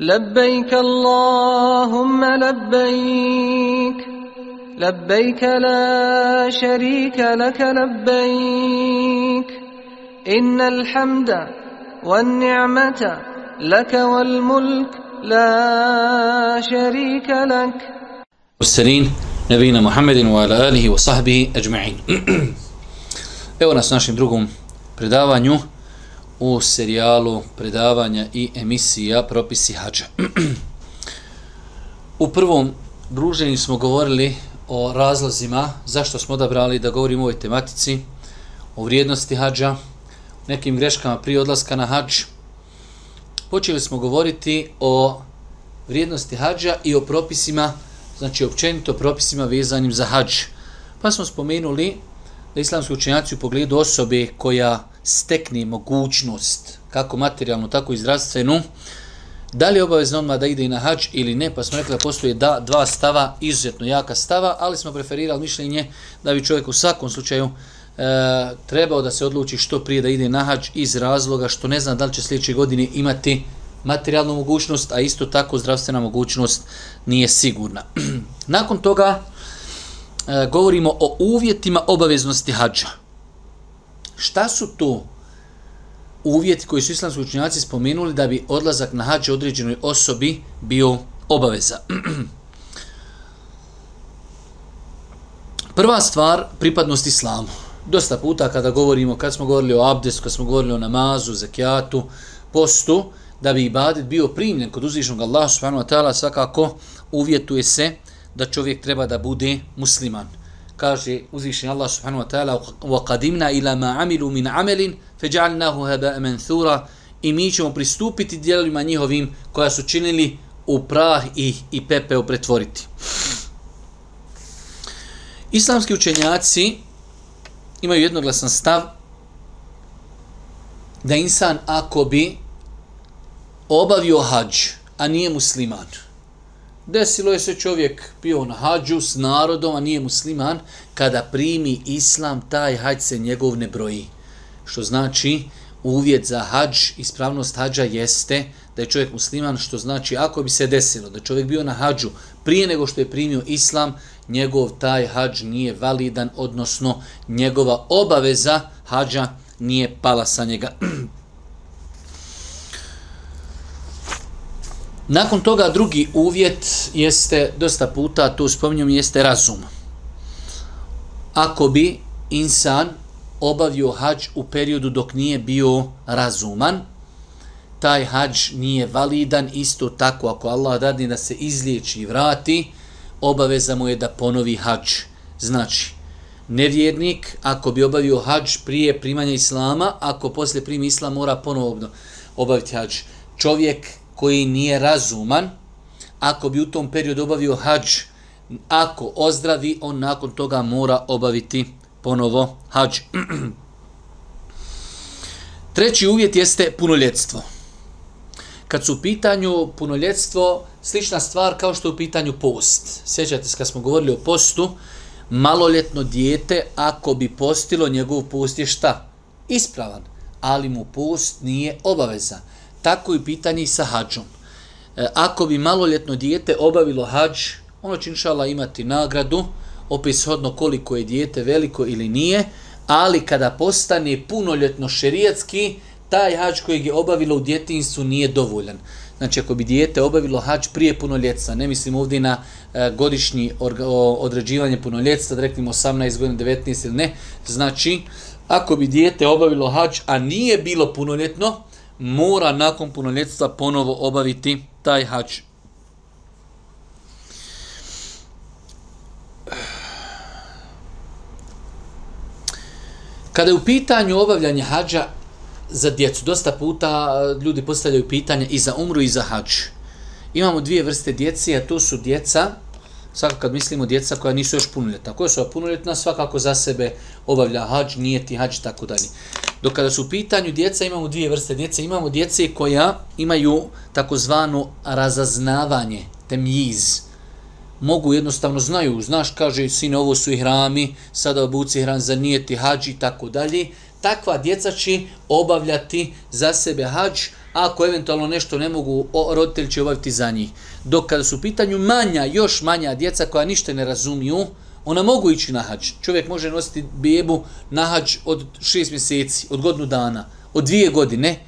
لبيك اللهم لبيك لبيك لا شريك لك لبيك. إن الحمد والنعمة لك والملك لا شريك لك. والسليم نبينا محمد وعلى آله وصحبه أجمعين. أيوه ناس ناشين drugom u serijalu predavanja i emisija propisi hađa. u prvom druženju smo govorili o razlozima zašto smo odabrali da govorimo o ovoj tematici, o vrijednosti hađa, nekim greškama prije odlaska na hađ. Počeli smo govoriti o vrijednosti hađa i o propisima, znači općenito propisima vezanim za hađ. Pa smo spomenuli da islamski učenjaci u pogledu osobe koja stekne mogućnost, kako materijalnu, tako i zdravstvenu, da li je obavezno odmah da ide i na hađ ili ne, pa smo rekli da postoje da, dva stava, izuzetno jaka stava, ali smo preferirali mišljenje da bi čovjek u svakom slučaju e, trebao da se odluči što prije da ide na hađ iz razloga što ne zna da li će sljedeće godine imati materijalnu mogućnost, a isto tako zdravstvena mogućnost nije sigurna. Nakon toga e, govorimo o uvjetima obaveznosti hađa. Šta su to uvjeti koji su islamski učenjaci spomenuli da bi odlazak na hađe određenoj osobi bio obaveza? Prva stvar, pripadnost islamu. Dosta puta kada govorimo, kad smo govorili o abdestu, kad smo govorili o namazu, zekijatu, postu, da bi ibadet bio primljen kod uzvišnog Allaha subhanahu wa ta'ala, svakako uvjetuje se da čovjek treba da bude musliman Kaže uzvišen Allah subhanahu wa ta'ala وَقَدِمْنَا إِلَى مَا عَمِلُوا مِنْ عَمَلٍ فَجَعَلْنَاهُ هَبَاءَ مَنْثُورًا I mi ćemo pristupiti dijelima njihovim koja su činili u prah i, i pepeo pretvoriti. Islamski učenjaci imaju jednoglasan stav da insan ako bi obavio hađ, a nije musliman. Desilo je se čovjek bio na hađu s narodom, a nije musliman, kada primi islam, taj hađ se njegov ne broji. Što znači, uvjet za hađ, ispravnost hađa jeste da je čovjek musliman, što znači, ako bi se desilo da čovjek bio na hađu prije nego što je primio islam, njegov taj hađ nije validan, odnosno njegova obaveza hađa nije pala sa njega. Nakon toga drugi uvjet jeste, dosta puta tu spominjom, jeste razum. Ako bi insan obavio hađ u periodu dok nije bio razuman, taj hađ nije validan, isto tako ako Allah dadne da se izliječi i vrati, obaveza mu je da ponovi hađ. Znači, nevjernik, ako bi obavio hađ prije primanja islama, ako posle primi islam mora ponovno obaviti hađ. Čovjek koji nije razuman, ako bi u tom periodu obavio hađ, ako ozdravi, on nakon toga mora obaviti ponovo hađ. Treći uvjet jeste punoljetstvo. Kad su u pitanju punoljetstvo, slična stvar kao što je u pitanju post. Sjećate se kad smo govorili o postu, maloljetno dijete, ako bi postilo, njegov post je šta? Ispravan, ali mu post nije obaveza tako je pitanje sa hađom. E, ako bi maloljetno dijete obavilo hađ, ono će inšala imati nagradu, opet shodno koliko je dijete veliko ili nije, ali kada postane punoljetno šerijatski, taj hađ kojeg je obavilo u djetinstvu nije dovoljan. Znači, ako bi dijete obavilo hađ prije punoljetstva, ne mislim ovdje na e, godišnji određivanje punoljetstva, da reklim 18 godina, 19 ili ne, znači, ako bi dijete obavilo hađ, a nije bilo punoljetno, mora nakon punoljetstva ponovo obaviti taj hač. Kada je u pitanju obavljanje hađa za djecu, dosta puta ljudi postavljaju pitanje i za umru i za hađ. Imamo dvije vrste djece, a to su djeca svakako kad mislimo djeca koja nisu još punoljetna. Koja su punoljetna, svakako za sebe obavlja hađ, nijeti hađ i tako dalje. Dok kada su u pitanju djeca, imamo dvije vrste djece. Imamo djece koja imaju takozvano razaznavanje, temjiz. Mogu jednostavno znaju, znaš, kaže, sine, ovo su i hrami, sada obuci hram za nijeti hađ i tako dalje. Takva djeca će obavljati za sebe hađ, ako eventualno nešto ne mogu, roditelji će obaviti za njih. Dok kada su u pitanju manja, još manja djeca koja ništa ne razumiju, ona mogu ići na hađ. Čovjek može nositi bebu na hađ od šest mjeseci, od godinu dana, od dvije godine,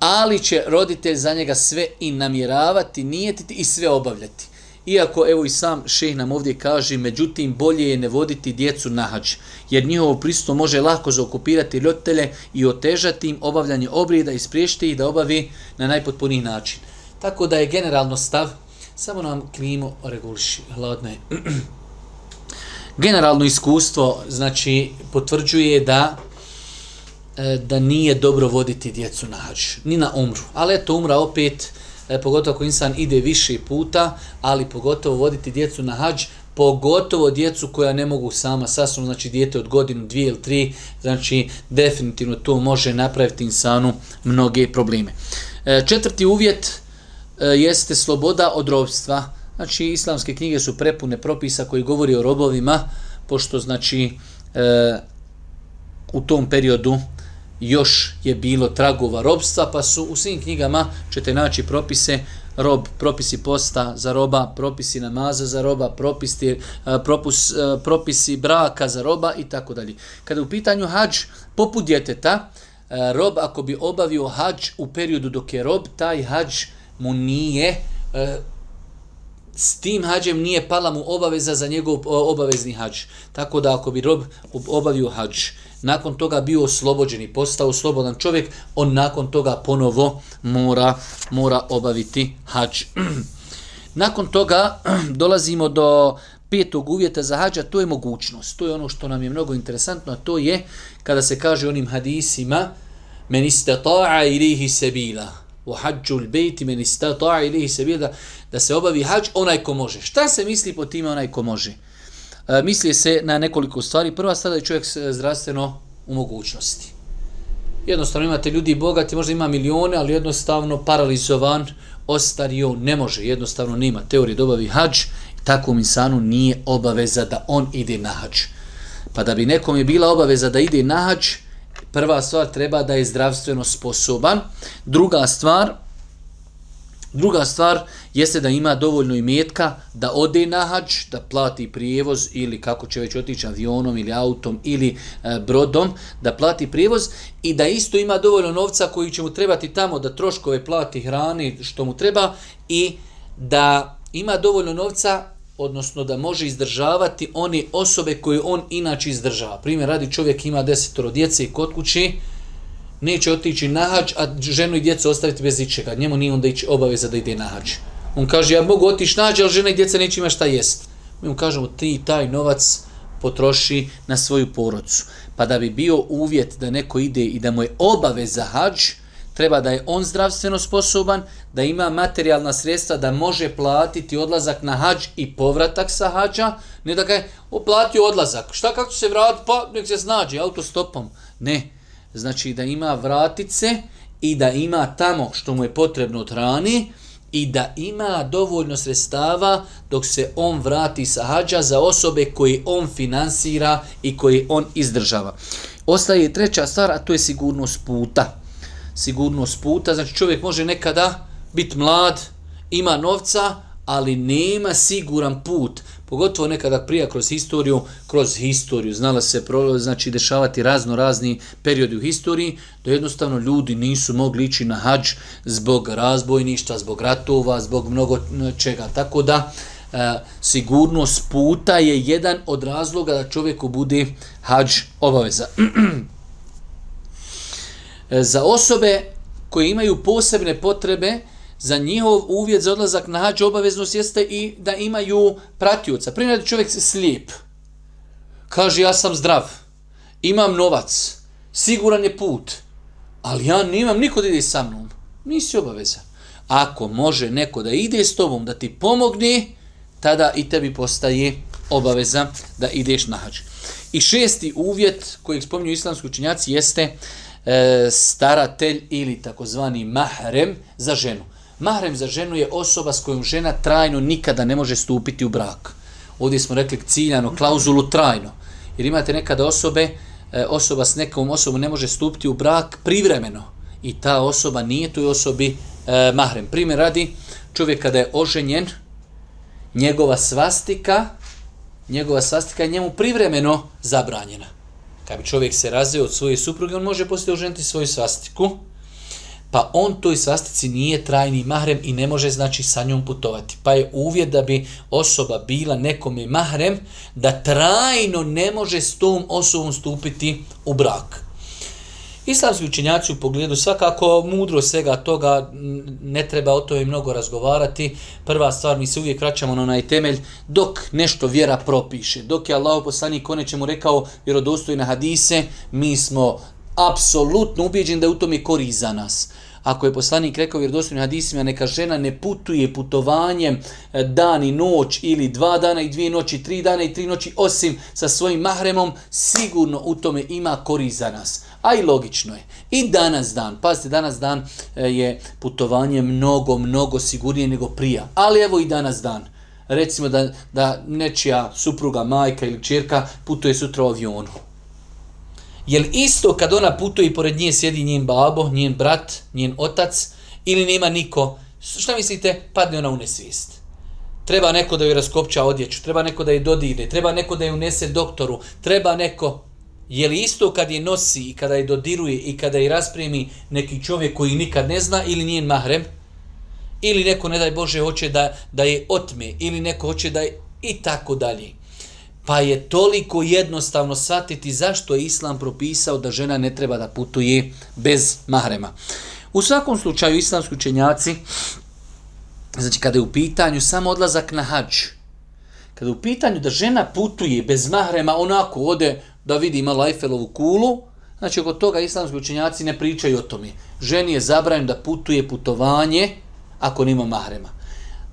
ali će roditelj za njega sve i namjeravati, nijetiti i sve obavljati. Iako, evo i sam šeh nam ovdje kaže, međutim, bolje je ne voditi djecu na hađ, jer njihovo pristup može lako zaokupirati roditelje i otežati im obavljanje obrijeda i spriješiti ih da obavi na najpotpuniji način. Tako da je generalno stav, samo nam klimu reguliši, hladno je. generalno iskustvo, znači, potvrđuje da e, da nije dobro voditi djecu na hađ, ni na umru. Ali eto, umra opet, e, pogotovo ako insan ide više puta, ali pogotovo voditi djecu na hađ, pogotovo djecu koja ne mogu sama sasvom, znači dijete od godinu, dvije ili tri, znači definitivno to može napraviti insanu mnoge probleme. E, četvrti uvjet e, jeste sloboda od robstva. Znači, islamske knjige su prepune propisa koji govori o robovima, pošto, znači, e, u tom periodu još je bilo tragova robstva, pa su u svim knjigama ćete naći propise rob, propisi posta za roba, propisi namaza za roba, propisi, eh, propus, eh, propisi braka za roba i tako dalje. Kada u pitanju hađ, poput djeteta, eh, rob ako bi obavio hađ u periodu dok je rob, taj hađ mu nije s tim hađem nije pala mu obaveza za njegov obavezni hađ. Tako da ako bi rob obavio hađ, nakon toga bio oslobođen i postao slobodan čovjek, on nakon toga ponovo mora, mora obaviti hađ. nakon toga dolazimo do petog uvjeta za hađa, to je mogućnost. To je ono što nam je mnogo interesantno, a to je kada se kaže onim hadisima men istata'a ilihi sebila u hađu l-bejti men istata'a ilihi sebila da, da se obavi hađ onaj ko može. Šta se misli po time onaj ko može? E, misli se na nekoliko stvari. Prva stvar da je čovjek e, zdravstveno u mogućnosti. Jednostavno imate ljudi bogati, možda ima milione, ali jednostavno paralizovan, ostario, ne može, jednostavno nema teorije dobavi hađ, takvom insanu nije obaveza da on ide na hađ. Pa da bi nekom je bila obaveza da ide na hađ, prva stvar treba da je zdravstveno sposoban. Druga stvar, Druga stvar jeste da ima dovoljno imetka da ode na hađ, da plati prijevoz ili kako će već otići avionom ili autom ili e, brodom, da plati prijevoz i da isto ima dovoljno novca koji će mu trebati tamo da troškove plati hrani što mu treba i da ima dovoljno novca odnosno da može izdržavati one osobe koje on inače izdržava. Primjer, radi čovjek ima desetoro djece i kod kući, neće otići na hađ, a ženu i djecu ostaviti bez ičega. Njemu nije onda ići obaveza da ide na hađ. On kaže, ja mogu otići nađe, ali žena i djeca neće ima šta jest. Mi mu kažemo, ti taj novac potroši na svoju porodcu. Pa da bi bio uvjet da neko ide i da mu je obaveza hađ, treba da je on zdravstveno sposoban, da ima materijalna sredstva, da može platiti odlazak na hađ i povratak sa hađa, ne da ga je oplatio odlazak. Šta kako će se vratiti? Pa nek se snađe autostopom. Ne, znači da ima vratice i da ima tamo što mu je potrebno od hrani i da ima dovoljno sredstava dok se on vrati sa hađa za osobe koje on finansira i koje on izdržava. Ostaje treća stvar, a to je sigurnost puta. Sigurnost puta, znači čovjek može nekada biti mlad, ima novca, ali nema siguran put pogotovo nekada prija kroz historiju, kroz historiju, znala se pro, znači dešavati razno razni periodi u historiji, da jednostavno ljudi nisu mogli ići na hađ zbog razbojništva, zbog ratova, zbog mnogo čega. Tako da e, sigurnost puta je jedan od razloga da čovjeku bude hađ obaveza. E, za osobe koje imaju posebne potrebe, za njihov uvjet za odlazak na hađ obaveznost jeste i da imaju pratioca. Primjer, čovjek slijep. Kaže, ja sam zdrav, imam novac, siguran je put, ali ja nemam niko da ide sa mnom. Nisi obaveza. Ako može neko da ide s tobom, da ti pomogne, tada i tebi postaje obaveza da ideš na hađ. I šesti uvjet kojeg spominju islamski učinjaci jeste e, staratelj ili takozvani mahrem za ženu. Mahrem za ženu je osoba s kojom žena trajno nikada ne može stupiti u brak. Ovdje smo rekli ciljano, klauzulu trajno. Jer imate nekada osobe, e, osoba s nekom osobom ne može stupiti u brak privremeno. i ta osoba nije toj osobi eh, mahrem. Primjer radi, čovjek kada je oženjen, njegova svastika, njegova svastika je njemu privremeno zabranjena. Kad bi čovjek se razveo od svoje supruge, on može poslije oženiti svoju svastiku, pa on toj svastici nije trajni mahrem i ne može znači sa njom putovati. Pa je uvjet da bi osoba bila nekome mahrem, da trajno ne može s tom osobom stupiti u brak. Islamski učenjaci u pogledu svakako mudro svega toga, ne treba o tome mnogo razgovarati. Prva stvar, mi se uvijek vraćamo na onaj temelj, dok nešto vjera propiše. Dok je Allah poslanik konečemu rekao vjerodostojne hadise, mi smo apsolutno ubijeđen da je u tome kori za nas. Ako je poslanik rekao vjerodostojnim hadisima, neka žena ne putuje putovanjem e, dan i noć ili dva dana i dvije noći, tri dana i tri noći, osim sa svojim mahremom, sigurno u tome ima kori za nas. A i logično je. I danas dan, pazite, danas dan e, je putovanje mnogo, mnogo sigurnije nego prija. Ali evo i danas dan. Recimo da, da nečija supruga, majka ili čirka putuje sutra u avionu. Jel isto kad ona putuje i pored nje sjedi njen babo, njen brat, njen otac ili nema niko? Šta mislite? Padne ona u nesvijest. Treba neko da ju raskopča odjeću, treba neko da je dodire, treba neko da je unese doktoru, treba neko... Je li isto kad je nosi i kada je dodiruje i kada je raspremi neki čovjek koji nikad ne zna ili njen mahrem? Ili neko, ne daj Bože, hoće da, da je otme ili neko hoće da je i tako dalje. Pa je toliko jednostavno shvatiti zašto je Islam propisao da žena ne treba da putuje bez mahrema. U svakom slučaju islamski učenjaci, znači kada je u pitanju samo odlazak na hađ, kada je u pitanju da žena putuje bez mahrema, onako ode da vidi ima Eiffelovu kulu, znači oko toga islamski učenjaci ne pričaju o tome. Ženi je zabranjeno da putuje putovanje ako nima mahrema.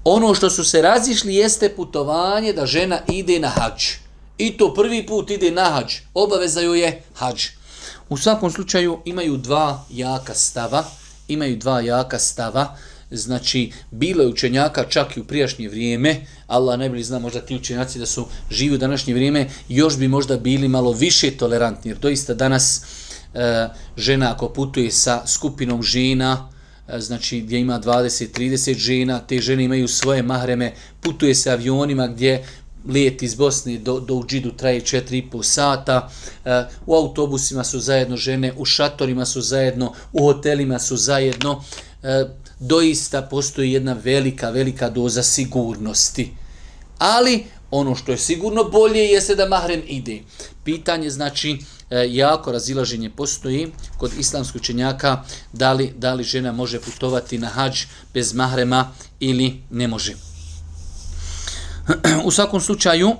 Ono što su se razišli jeste putovanje da žena ide na hađ. I to prvi put ide na hađ. Obaveza joj je hađ. U svakom slučaju imaju dva jaka stava. Imaju dva jaka stava. Znači, bilo je učenjaka čak i u prijašnje vrijeme. Allah ne bili zna možda ti učenjaci da su živi u današnje vrijeme. Još bi možda bili malo više tolerantni. Jer doista danas e, žena ako putuje sa skupinom žena, e, znači gdje ima 20-30 žena, te žene imaju svoje mahreme, putuje se avionima gdje let iz Bosne do, do Uđidu traje 4,5 sata, e, u autobusima su zajedno žene, u šatorima su zajedno, u hotelima su zajedno, e, doista postoji jedna velika, velika doza sigurnosti. Ali ono što je sigurno bolje jeste da mahrem ide. Pitanje znači e, jako razilaženje postoji kod islamskog učenjaka da li, da li žena može putovati na hađ bez mahrema ili ne može. U svakom slučaju,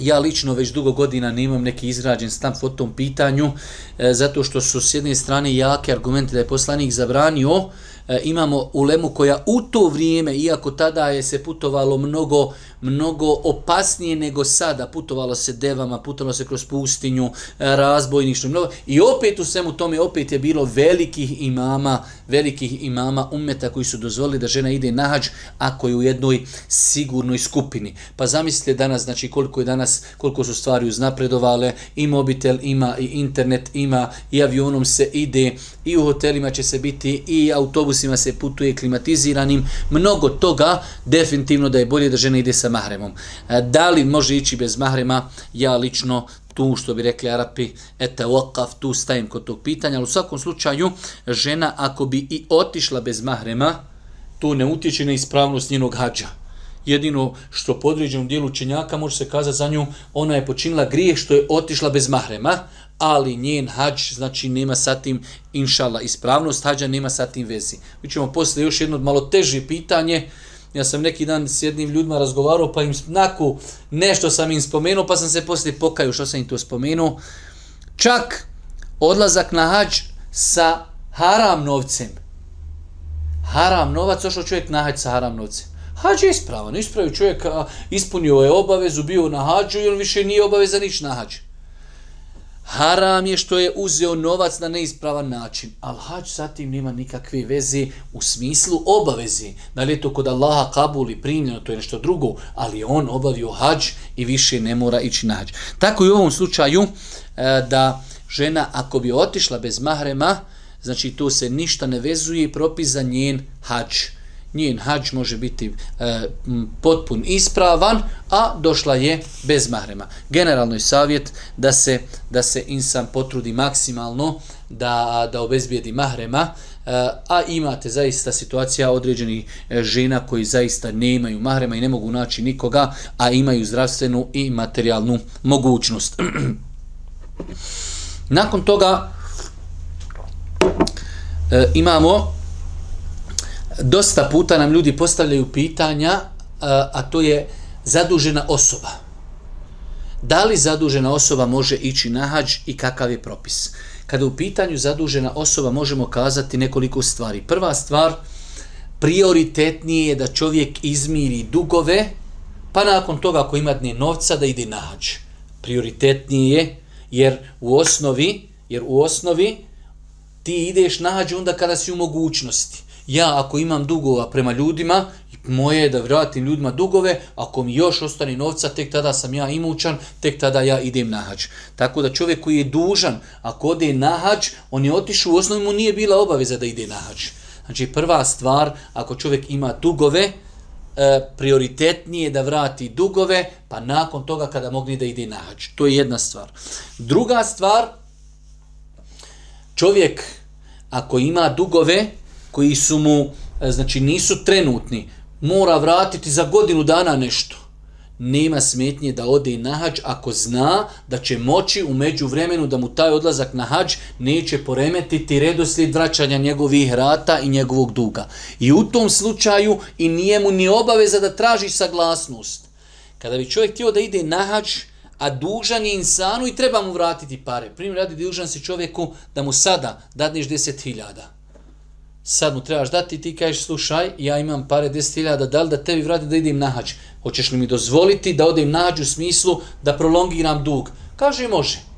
ja lično već dugo godina nemam neki izrađen stav po tom pitanju, e, zato što su s jedne strane jake argumente da je poslanik zabranio, e, imamo ulemu koja u to vrijeme, iako tada je se putovalo mnogo, mnogo opasnije nego sada. Putovalo se devama, putovalo se kroz pustinju, e, razbojništvo. Mnogo. I opet u svemu tome, opet je bilo velikih imama, velikih imama umeta koji su dozvolili da žena ide na hađ ako je u jednoj sigurnoj skupini. Pa zamislite danas, znači koliko je danas, koliko su stvari uznapredovale, i mobitel ima, i internet ima, i avionom se ide, i u hotelima će se biti, i autobus autobusima se putuje klimatiziranim. Mnogo toga, definitivno da je bolje da žena ide sa mahremom. E, da li može ići bez mahrema? Ja lično tu što bi rekli Arapi, eta wakaf, tu stajem kod tog pitanja, ali u svakom slučaju žena ako bi i otišla bez mahrema, to ne utječe na ispravnost njenog hađa. Jedino što podređenom dijelu učenjaka može se kazati za nju, ona je počinila grijeh što je otišla bez mahrema, ali njen hađ, znači nema sa tim, inšala, ispravnost hađa nema sa tim vezi. Mi ćemo poslije još jedno malo teže pitanje, Ja sam neki dan s jednim ljudima razgovarao, pa im naku nešto sam im spomenuo, pa sam se poslije pokaju što sam im to spomenuo. Čak odlazak na hađ sa haram novcem. Haram novac, ošao čovjek na hađ sa haram novcem. Hađ je ispravan, ispravio čovjek, ispunio je obavezu, bio na hađu i on više nije obavezan ići na hađu. Haram je što je uzeo novac na neispravan način. Al hađ sa tim nema nikakve veze u smislu obavezi. Da li je to kod Allaha kabul i primljeno, to je nešto drugo, ali on obavio hađ i više ne mora ići na hađ. Tako i u ovom slučaju e, da žena ako bi otišla bez mahrema, znači to se ništa ne vezuje i propis za njen hađ. Njen hađ može biti e, potpun ispravan, a došla je bez mahrema. Generalno je savjet da se, da se insan potrudi maksimalno da, da obezbijedi mahrema, e, a imate zaista situacija određenih e, žena koji zaista nemaju mahrema i ne mogu naći nikoga, a imaju zdravstvenu i materijalnu mogućnost. Nakon toga e, imamo dosta puta nam ljudi postavljaju pitanja, a, to je zadužena osoba. Da li zadužena osoba može ići na hađ i kakav je propis? Kada u pitanju zadužena osoba možemo kazati nekoliko stvari. Prva stvar, prioritetnije je da čovjek izmiri dugove, pa nakon toga ako ima dne novca da ide na hađ. Prioritetnije je jer u osnovi, jer u osnovi ti ideš na hađ onda kada si u mogućnosti. Ja ako imam dugova prema ljudima, moje je da vratim ljudima dugove, ako mi još ostane novca, tek tada sam ja imućan, tek tada ja idem na hađ. Tako da čovjek koji je dužan, ako ode na hađ, on je otišao, u osnovi mu nije bila obaveza da ide na hađ. Znači prva stvar, ako čovjek ima dugove, e, prioritetnije da vrati dugove, pa nakon toga kada mogli da ide na hađ. To je jedna stvar. Druga stvar, čovjek ako ima dugove koji su mu, e, znači nisu trenutni, mora vratiti za godinu dana nešto. Nema smetnje da ode na hađ ako zna da će moći u vremenu da mu taj odlazak na hađ neće poremetiti redoslijed vraćanja njegovih rata i njegovog duga. I u tom slučaju i nije mu ni obaveza da traži saglasnost. Kada bi čovjek htio da ide na hađ, a dužan je insanu i treba mu vratiti pare. Primjer radi dužan si čovjeku da mu sada dadneš deset hiljada sad mu trebaš dati ti kažeš slušaj, ja imam pare 10.000, da li da tebi vratim da idem na hađ? Hoćeš li mi dozvoliti da odem na hađ u smislu da prolongiram dug? Kaže, može.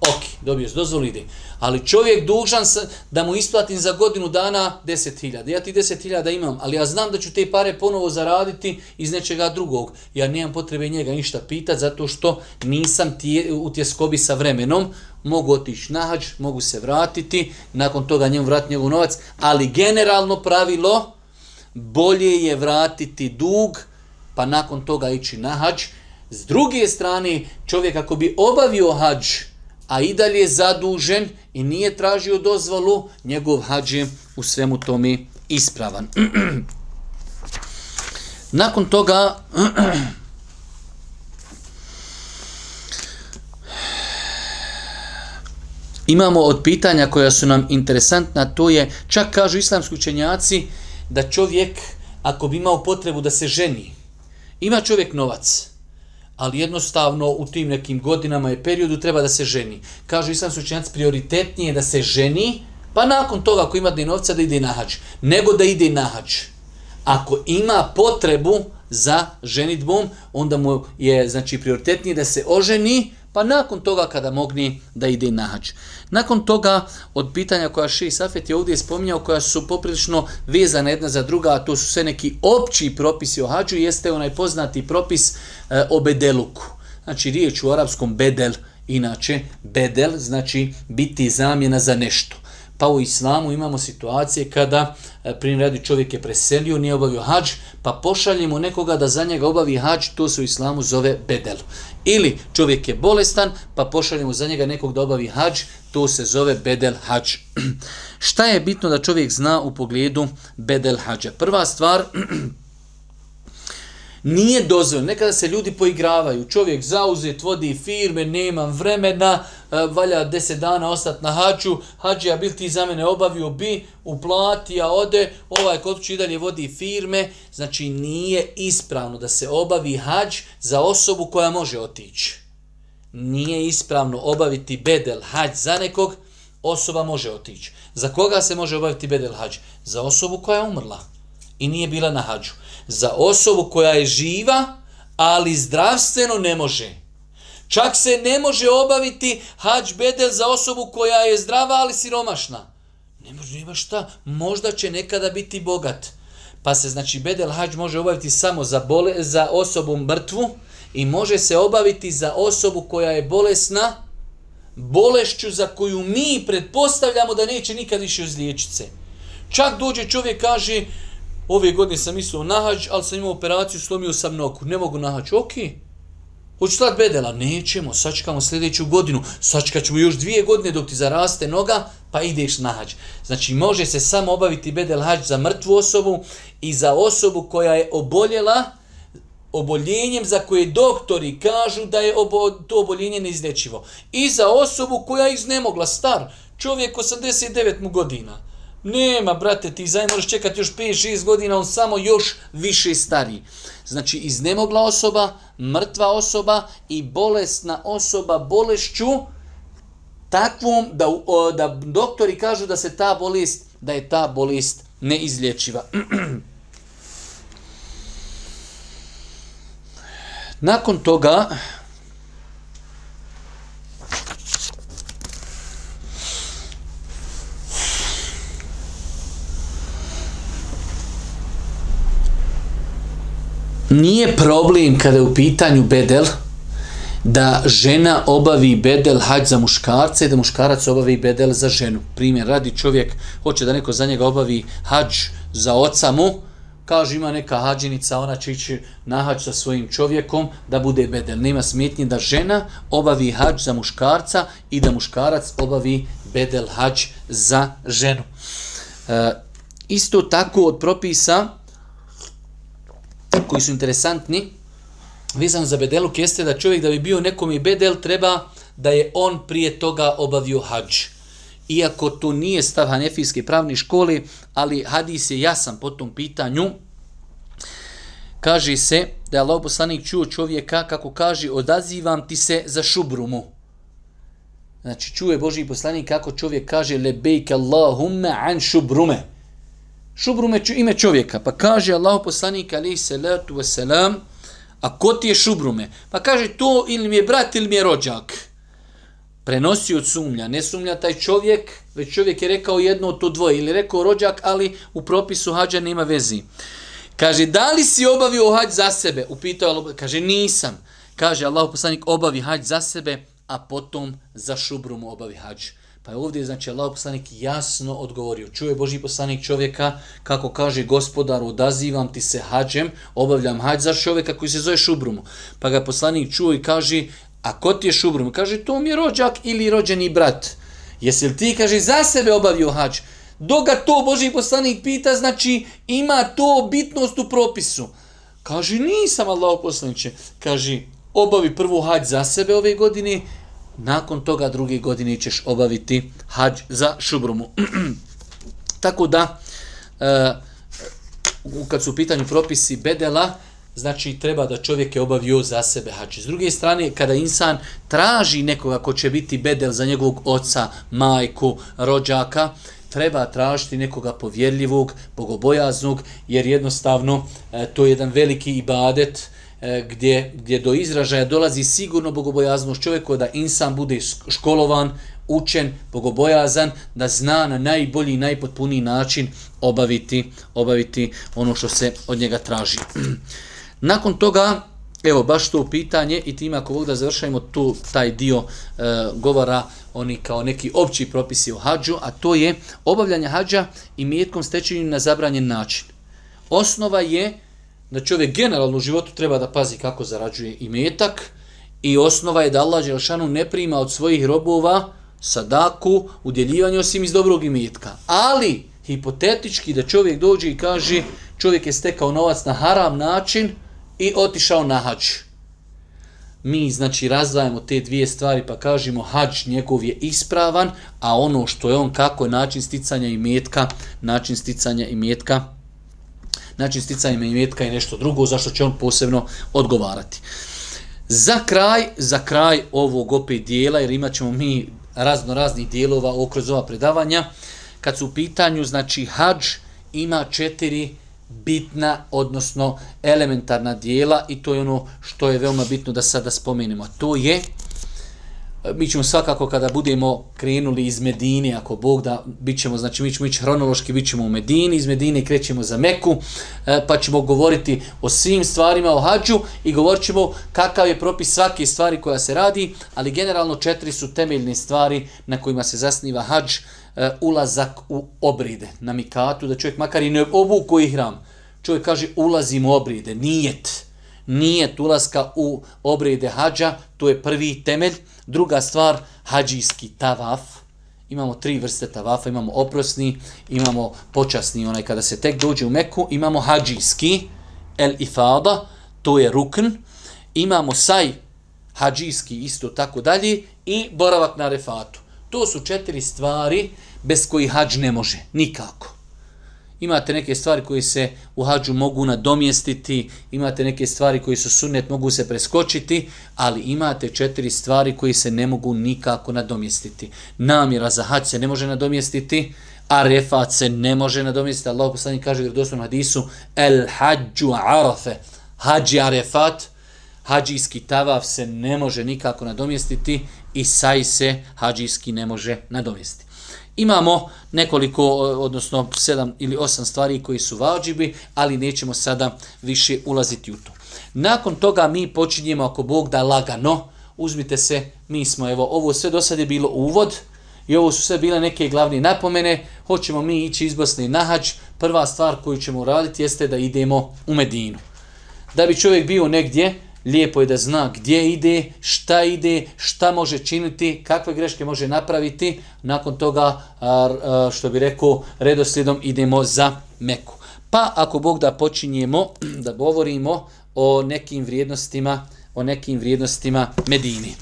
Ok, dobiješ, dozvolu, ide. Ali čovjek dužan sa, da mu isplatim za godinu dana 10.000. Ja ti 10.000 imam, ali ja znam da ću te pare ponovo zaraditi iz nečega drugog. Ja nemam potrebe njega ništa pitati zato što nisam tije, u tjeskobi sa vremenom. Mogu otići na hađ, mogu se vratiti, nakon toga njemu vratiti njegov novac, ali generalno pravilo bolje je vratiti dug pa nakon toga ići na hađ. S druge strane, čovjek ako bi obavio hađ, a i dalje zadužen i nije tražio dozvolu, njegov hađ je u svemu tome ispravan. Nakon toga, imamo od pitanja koja su nam interesantna, to je, čak kažu islamski učenjaci, da čovjek, ako bi imao potrebu da se ženi, ima čovjek novac, ali jednostavno u tim nekim godinama i periodu treba da se ženi. Kažu islamski učenjaci, prioritetnije da se ženi, pa nakon toga ako ima novca da ide na hađ, nego da ide na hađ. Ako ima potrebu za ženitbom, onda mu je znači prioritetnije da se oženi, pa nakon toga kada mogni da ide na hađ. Nakon toga, od pitanja koja Ši Safet je ovdje spominjao, koja su poprilično vezane jedna za druga, a to su sve neki opći propisi o hađu, jeste onaj poznati propis e, o bedeluku. Znači, riječ u arapskom bedel, inače, bedel znači biti zamjena za nešto. Pa u islamu imamo situacije kada e, primjer radi čovjek je preselio, nije obavio hađ, pa pošaljemo nekoga da za njega obavi hađ, to se u islamu zove bedel. Ili čovjek je bolestan, pa pošaljemo za njega nekog da obavi hađ, to se zove bedel hađ. Šta je bitno da čovjek zna u pogledu bedel hađa? Prva stvar, nije dozvoljeno. Nekada se ljudi poigravaju. Čovjek zauzet, vodi firme, nemam vremena, e, valja deset dana ostati na hađu, hađija bil ti za mene obavio bi, uplati, a ode, ovaj kod će i dalje vodi firme. Znači nije ispravno da se obavi hađ za osobu koja može otići. Nije ispravno obaviti bedel hađ za nekog, osoba može otići. Za koga se može obaviti bedel hađ? Za osobu koja je umrla i nije bila na hađu za osobu koja je živa, ali zdravstveno ne može. Čak se ne može obaviti hađ bedel za osobu koja je zdrava, ali siromašna. Ne može, nema šta. Možda će nekada biti bogat. Pa se, znači, bedel hađ može obaviti samo za, bole, za osobu mrtvu i može se obaviti za osobu koja je bolesna, bolešću za koju mi pretpostavljamo da neće nikad više izliječiti se. Čak dođe čovjek kaže, ove godine sam mislio nahađ, ali sam imao operaciju, slomio sam nogu, ne mogu nahađ, okej. Okay. Hoću slat bedela? Nećemo, sačekamo sljedeću godinu, sačekat ćemo još dvije godine dok ti zaraste noga, pa ideš na hađ. Znači, može se samo obaviti bedel hađ za mrtvu osobu i za osobu koja je oboljela oboljenjem za koje doktori kažu da je obo, to oboljenje neizlečivo. I za osobu koja je iznemogla, star, čovjek 89 mu godina. Nema, brate, ti zaj moraš čekati još 5-6 godina, on samo još više stari. Znači, iznemogla osoba, mrtva osoba i bolesna osoba bolešću takvom da, da doktori kažu da se ta bolest, da je ta bolest neizlječiva. Nakon toga, nije problem kada je u pitanju bedel da žena obavi bedel hađ za muškarca i da muškarac obavi bedel za ženu. Primjer, radi čovjek, hoće da neko za njega obavi hađ za oca mu, kaže ima neka hađinica, ona će ići na hađ sa svojim čovjekom da bude bedel. Nema smjetnje da žena obavi hađ za muškarca i da muškarac obavi bedel hađ za ženu. E, isto tako od propisa, koji su interesantni, vezan za bedeluk jeste da čovjek da bi bio nekom i bedel treba da je on prije toga obavio hađ. Iako to nije stav hanefijske pravne škole, ali hadis je jasan po tom pitanju, kaže se da je Allah poslanik čuo čovjeka kako kaže odazivam ti se za šubrumu. Znači čuje Boži poslanik kako čovjek kaže lebejke Allahumme an šubrume. Šubrume ime čovjeka. Pa kaže Allah poslanik alaihi salatu wasalam, a ko ti je šubrume? Pa kaže to ili mi je brat ili mi je rođak. Prenosi od sumlja. Ne sumlja taj čovjek, već čovjek je rekao jedno od to dvoje. Ili rekao rođak, ali u propisu hađa nema vezi. Kaže, da li si obavio hađ za sebe? Upitao Allah, kaže, nisam. Kaže, Allah poslanik obavi hađ za sebe, a potom za šubrumu obavi hađ. Pa je ovdje, znači, Allah poslanik jasno odgovorio. Čuje Boži poslanik čovjeka kako kaže gospodar, odazivam ti se hađem, obavljam hađ za čovjeka koji se zove Šubrumu. Pa ga poslanik čuje i kaže, a ko ti je Šubrum? Kaže, to mi je rođak ili rođeni brat. Jesi li ti, kaže, za sebe obavio hađ? Dok ga to Boži poslanik pita, znači, ima to bitnost u propisu. Kaže, nisam Allah poslaniće. Kaže, obavi prvu hađ za sebe ove godine, nakon toga druge godine ćeš obaviti hađ za šubrumu. Tako da, e, kad su u pitanju propisi bedela, znači treba da čovjek je obavio za sebe hađ. S druge strane, kada insan traži nekoga ko će biti bedel za njegovog oca, majku, rođaka, treba tražiti nekoga povjerljivog, bogobojaznog, jer jednostavno e, to je jedan veliki ibadet, E, gdje, gdje do izražaja dolazi sigurno bogobojaznost čovjeku da insan bude školovan, učen, bogobojazan, da zna na najbolji i najpotpuniji način obaviti, obaviti ono što se od njega traži. Nakon toga, evo, baš to pitanje i tim ako da završajmo tu taj dio e, govora oni kao neki opći propisi o hađu, a to je obavljanje hađa i mjetkom stečenim na zabranjen način. Osnova je da čovjek generalno u životu treba da pazi kako zarađuje i metak i osnova je da Allah Đelšanu ne prima od svojih robova sadaku, udjeljivanje osim iz dobrog imetka. Ali, hipotetički da čovjek dođe i kaže čovjek je stekao novac na haram način i otišao na hađ. Mi, znači, razdvajamo te dvije stvari pa kažemo hađ njegov je ispravan, a ono što je on kako je način sticanja imetka, način sticanja imetka, način sticanja imetka i nešto drugo, zašto će on posebno odgovarati. Za kraj, za kraj ovog opet dijela, jer imat ćemo mi razno raznih dijelova okroz ova predavanja, kad su u pitanju, znači, hađ ima četiri bitna, odnosno elementarna dijela i to je ono što je veoma bitno da sada spomenemo. To je E, mi ćemo svakako kada budemo krenuli iz Medine, ako Bog da, bit ćemo, znači mi ćemo ići hronološki, bit ćemo u Medini, iz Medine krećemo za Meku, e, pa ćemo govoriti o svim stvarima o hađu i govorit ćemo kakav je propis svake stvari koja se radi, ali generalno četiri su temeljne stvari na kojima se zasniva hađ, e, ulazak u obride, na mikatu, da čovjek makar i ne obuku i hram, čovjek kaže ulazim u obride, nijet, nije tulaska u obride hađa, to je prvi temelj, Druga stvar, hađijski tavaf. Imamo tri vrste tavafa, imamo oprosni, imamo počasni, onaj kada se tek dođe u Meku, imamo hađijski, el ifada, to je rukn, imamo saj hađijski, isto tako dalje, i boravak na refatu. To su četiri stvari bez koji hađ ne može, nikako imate neke stvari koje se u hađu mogu nadomjestiti, imate neke stvari koji su sunnet, mogu se preskočiti, ali imate četiri stvari koji se ne mogu nikako nadomjestiti. Namjera za hađ se ne može nadomjestiti, a refat se ne može nadomjestiti. Allah poslani kaže u doslovnom hadisu, el hađu arafe, hađi arefat, hađijski tavav se ne može nikako nadomjestiti i saj se hađijski ne može nadomjestiti. Imamo nekoliko, e, odnosno sedam ili osam stvari koji su vađibi, ali nećemo sada više ulaziti u to. Nakon toga mi počinjemo, ako Bog da lagano, uzmite se, mi smo, evo, ovo sve do sad je bilo uvod, i ovo su sve bile neke glavne napomene, hoćemo mi ići iz Bosne na hađ, prva stvar koju ćemo uraditi jeste da idemo u Medinu. Da bi čovjek bio negdje, lijepo je da zna gdje ide, šta ide, šta može činiti, kakve greške može napraviti. Nakon toga, što bi rekao, redoslijedom idemo za Meku. Pa ako Bog da počinjemo da govorimo o nekim vrijednostima, o nekim vrijednostima Medini.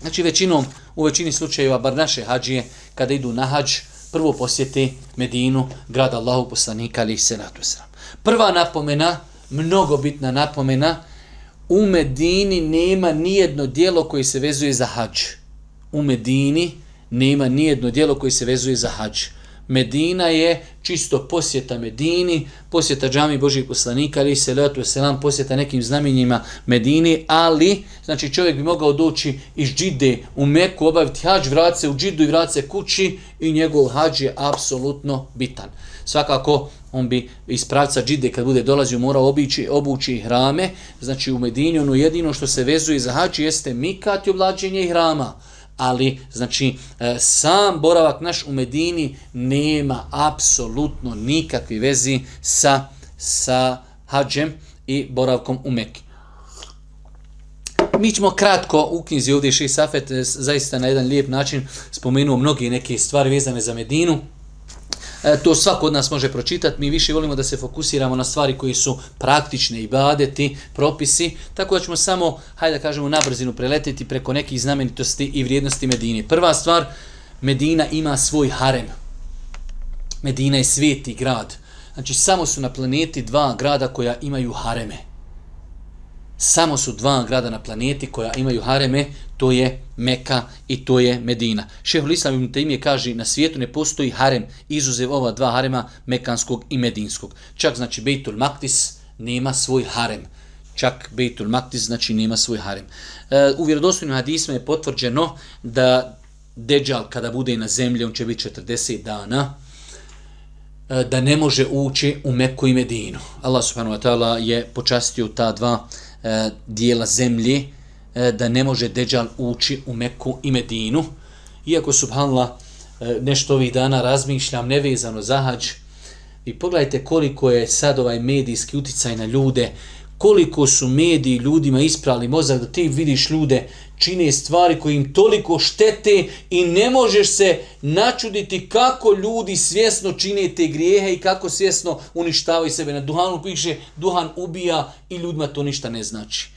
Znači većinom, u većini slučajeva, bar naše hađije, kada idu na hađ, prvo posjeti Medinu, grad Allahu poslanika, ali se Prva napomena, mnogo bitna napomena, u Medini nema nijedno dijelo koje se vezuje za hađ. U Medini nema nijedno dijelo koje se vezuje za hađ. Medina je čisto posjeta Medini, posjeta džami Božih poslanika, ali se letu selam posjeta nekim znamenjima Medini, ali znači čovjek bi mogao doći iz Džide u Meku, obaviti hađ, vrati se u Džidu i vrati se kući i njegov hađ je apsolutno bitan. Svakako on bi iz pravca džide kad bude dolazio morao obići, obući hrame, znači u Medini ono jedino što se vezuje za hađi jeste mikat i oblađenje hrama. Ali, znači, e, sam boravak naš u Medini nema apsolutno nikakve vezi sa, sa hađem i boravkom u Mekki. Mi ćemo kratko u knjizi ovdje Ših Safet e, zaista na jedan lijep način spomenuo mnogi neke stvari vezane za Medinu. E, to svako od nas može pročitati. Mi više volimo da se fokusiramo na stvari koji su praktične i badeti, propisi, tako da ćemo samo, hajde da kažemo, na brzinu preletiti preko nekih znamenitosti i vrijednosti Medine. Prva stvar, Medina ima svoj harem. Medina je sveti grad. Znači, samo su na planeti dva grada koja imaju hareme samo su dva grada na planeti koja imaju hareme, to je Meka i to je Medina. Šehol Islam ibn Taimije kaže na svijetu ne postoji harem izuzev ova dva harema Mekanskog i Medinskog. Čak znači Beitul Maktis nema svoj harem. Čak Beitul Maktis znači nema svoj harem. E, u vjerodostojnim hadisma je potvrđeno da Deđal kada bude na zemlji, on će biti 40 dana, e, da ne može ući u Meku i Medinu. Allah subhanahu wa ta'ala je počastio ta dva e, dijela zemlje E, da ne može Deđal ući u Meku i Medinu. Iako, subhanallah, e, nešto ovih dana razmišljam nevezano za hađ i pogledajte koliko je sad ovaj medijski uticaj na ljude, koliko su mediji ljudima isprali mozak da ti vidiš ljude čine stvari koje im toliko štete i ne možeš se načuditi kako ljudi svjesno čine te grijehe i kako svjesno uništavaju sebe. Na duhanu piše duhan ubija i ljudima to ništa ne znači.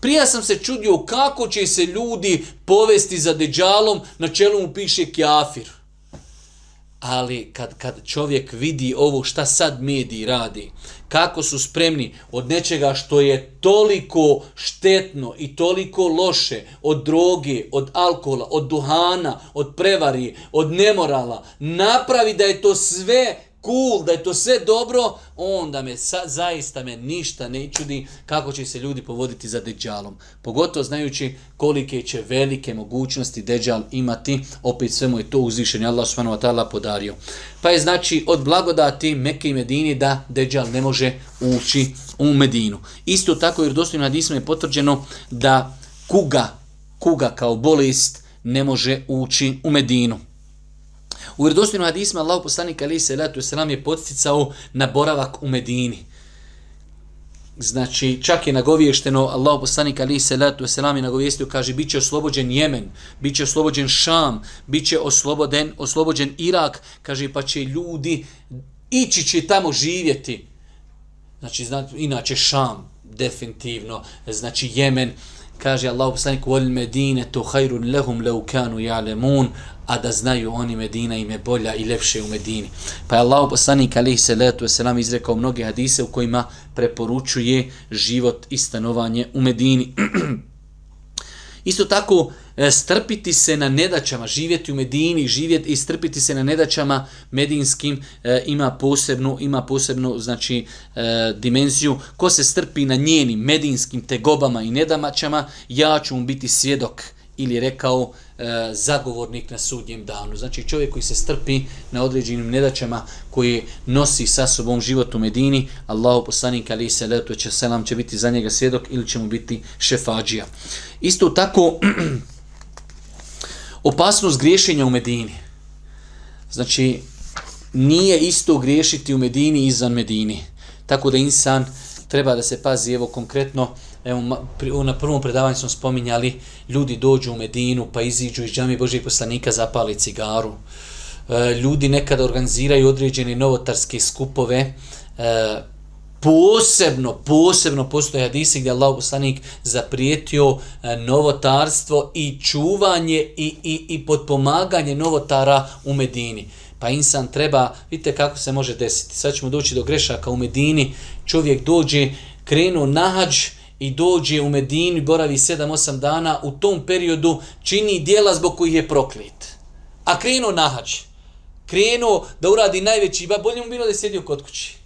Prija sam se čudio kako će se ljudi povesti za deđalom, na čelu mu piše kjafir. Ali kad, kad čovjek vidi ovo šta sad mediji radi, kako su spremni od nečega što je toliko štetno i toliko loše, od droge, od alkohola, od duhana, od prevari, od nemorala, napravi da je to sve cool, da je to sve dobro, onda me sa, zaista me ništa ne čudi kako će se ljudi povoditi za deđalom. Pogotovo znajući kolike će velike mogućnosti deđal imati, opet sve mu je to uzvišenje Allah subhanahu wa ta'ala podario. Pa je znači od blagodati Mekke i Medini da deđal ne može ući u Medinu. Isto tako jer dostojno hadismo je potvrđeno da kuga, kuga kao bolest ne može ući u Medinu. U vjerodostojnom hadismu Allah poslanik ali se letu selam je podsticao na boravak u Medini. Znači, čak je nagoviješteno, Allah poslanik ali se letu selam je nagovijestio, kaže, bit će oslobođen Jemen, bit će oslobođen Šam, bit će oslobođen, oslobođen Irak, kaže, pa će ljudi ići će tamo živjeti. Znači, znači inače Šam, definitivno, znači Jemen, kaže Allah poslanik wal medine tu khairun lahum law kanu ya'lamun a da znaju oni Medina im je bolja i lepše u Medini. Pa je Allah poslanik alaihi salatu wasalam izrekao mnoge hadise u kojima preporučuje život i stanovanje u Medini. Isto tako, e, strpiti se na nedaćama, živjeti u Medini, živjeti i strpiti se na nedaćama medinskim e, ima posebnu, ima posebnu znači, e, dimenziju. Ko se strpi na njenim medinskim tegobama i nedamaćama, ja ću mu biti svjedok ili rekao e, zagovornik na sudnjem danu. Znači čovjek koji se strpi na određenim nedaćama koji nosi sa sobom život u Medini, Allahu poslanik ali se letu će selam će biti za njega svjedok ili će mu biti šefađija. Isto tako opasnost griješenja u Medini. Znači nije isto griješiti u Medini izvan Medini. Tako da insan treba da se pazi evo konkretno Evo, na prvom predavanju smo spominjali, ljudi dođu u Medinu, pa iziđu iz džami Božih poslanika, zapali cigaru. E, ljudi nekada organiziraju određene novotarske skupove, e, posebno, posebno postoje hadisi gdje Allah poslanik zaprijetio e, novotarstvo i čuvanje i, i, i podpomaganje novotara u Medini. Pa insan treba, vidite kako se može desiti. Sad ćemo doći do grešaka u Medini, čovjek dođe, krenu na hađ, i dođe u Medinu i boravi 7-8 dana, u tom periodu čini dijela zbog kojih je proklet. A krenuo na hađ. Krenuo da uradi najveći, ba bolje mu bilo da je sjedio kod kući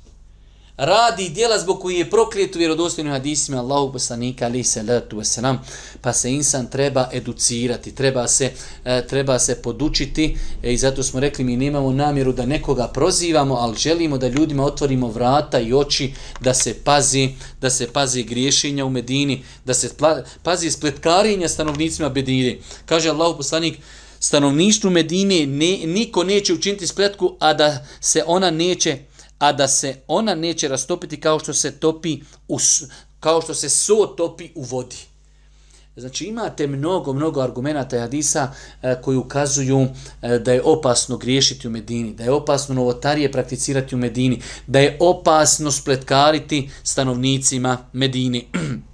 radi djela zbog koji je proklet u vjerodostojnim hadisima Allahu poslanika ali se letu wasalam, pa se insan treba educirati, treba se, e, treba se podučiti e, i zato smo rekli mi nemamo namjeru da nekoga prozivamo, ali želimo da ljudima otvorimo vrata i oči da se pazi, da se pazi griješenja u Medini, da se pazi spletkarenja stanovnicima Medine. Kaže Allahu poslanik, stanovništvu Medine ne, niko neće učiniti spletku, a da se ona neće a da se ona neće rastopiti kao što se topi u, kao što se so topi u vodi. Znači imate mnogo, mnogo argumenta i hadisa e, koji ukazuju e, da je opasno griješiti u Medini, da je opasno novotarije prakticirati u Medini, da je opasno spletkariti stanovnicima Medini.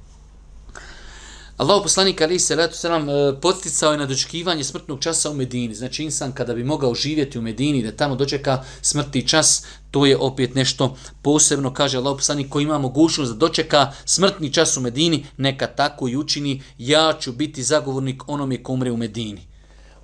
Allah poslanik ali se letu selam e, poticao podsticao je na dočekivanje smrtnog časa u Medini. Znači insan kada bi mogao živjeti u Medini da tamo dočeka smrtni čas, to je opet nešto posebno, kaže Allah poslanik ko ima mogućnost da dočeka smrtni čas u Medini, neka tako i učini, ja ću biti zagovornik onome ko umre u Medini.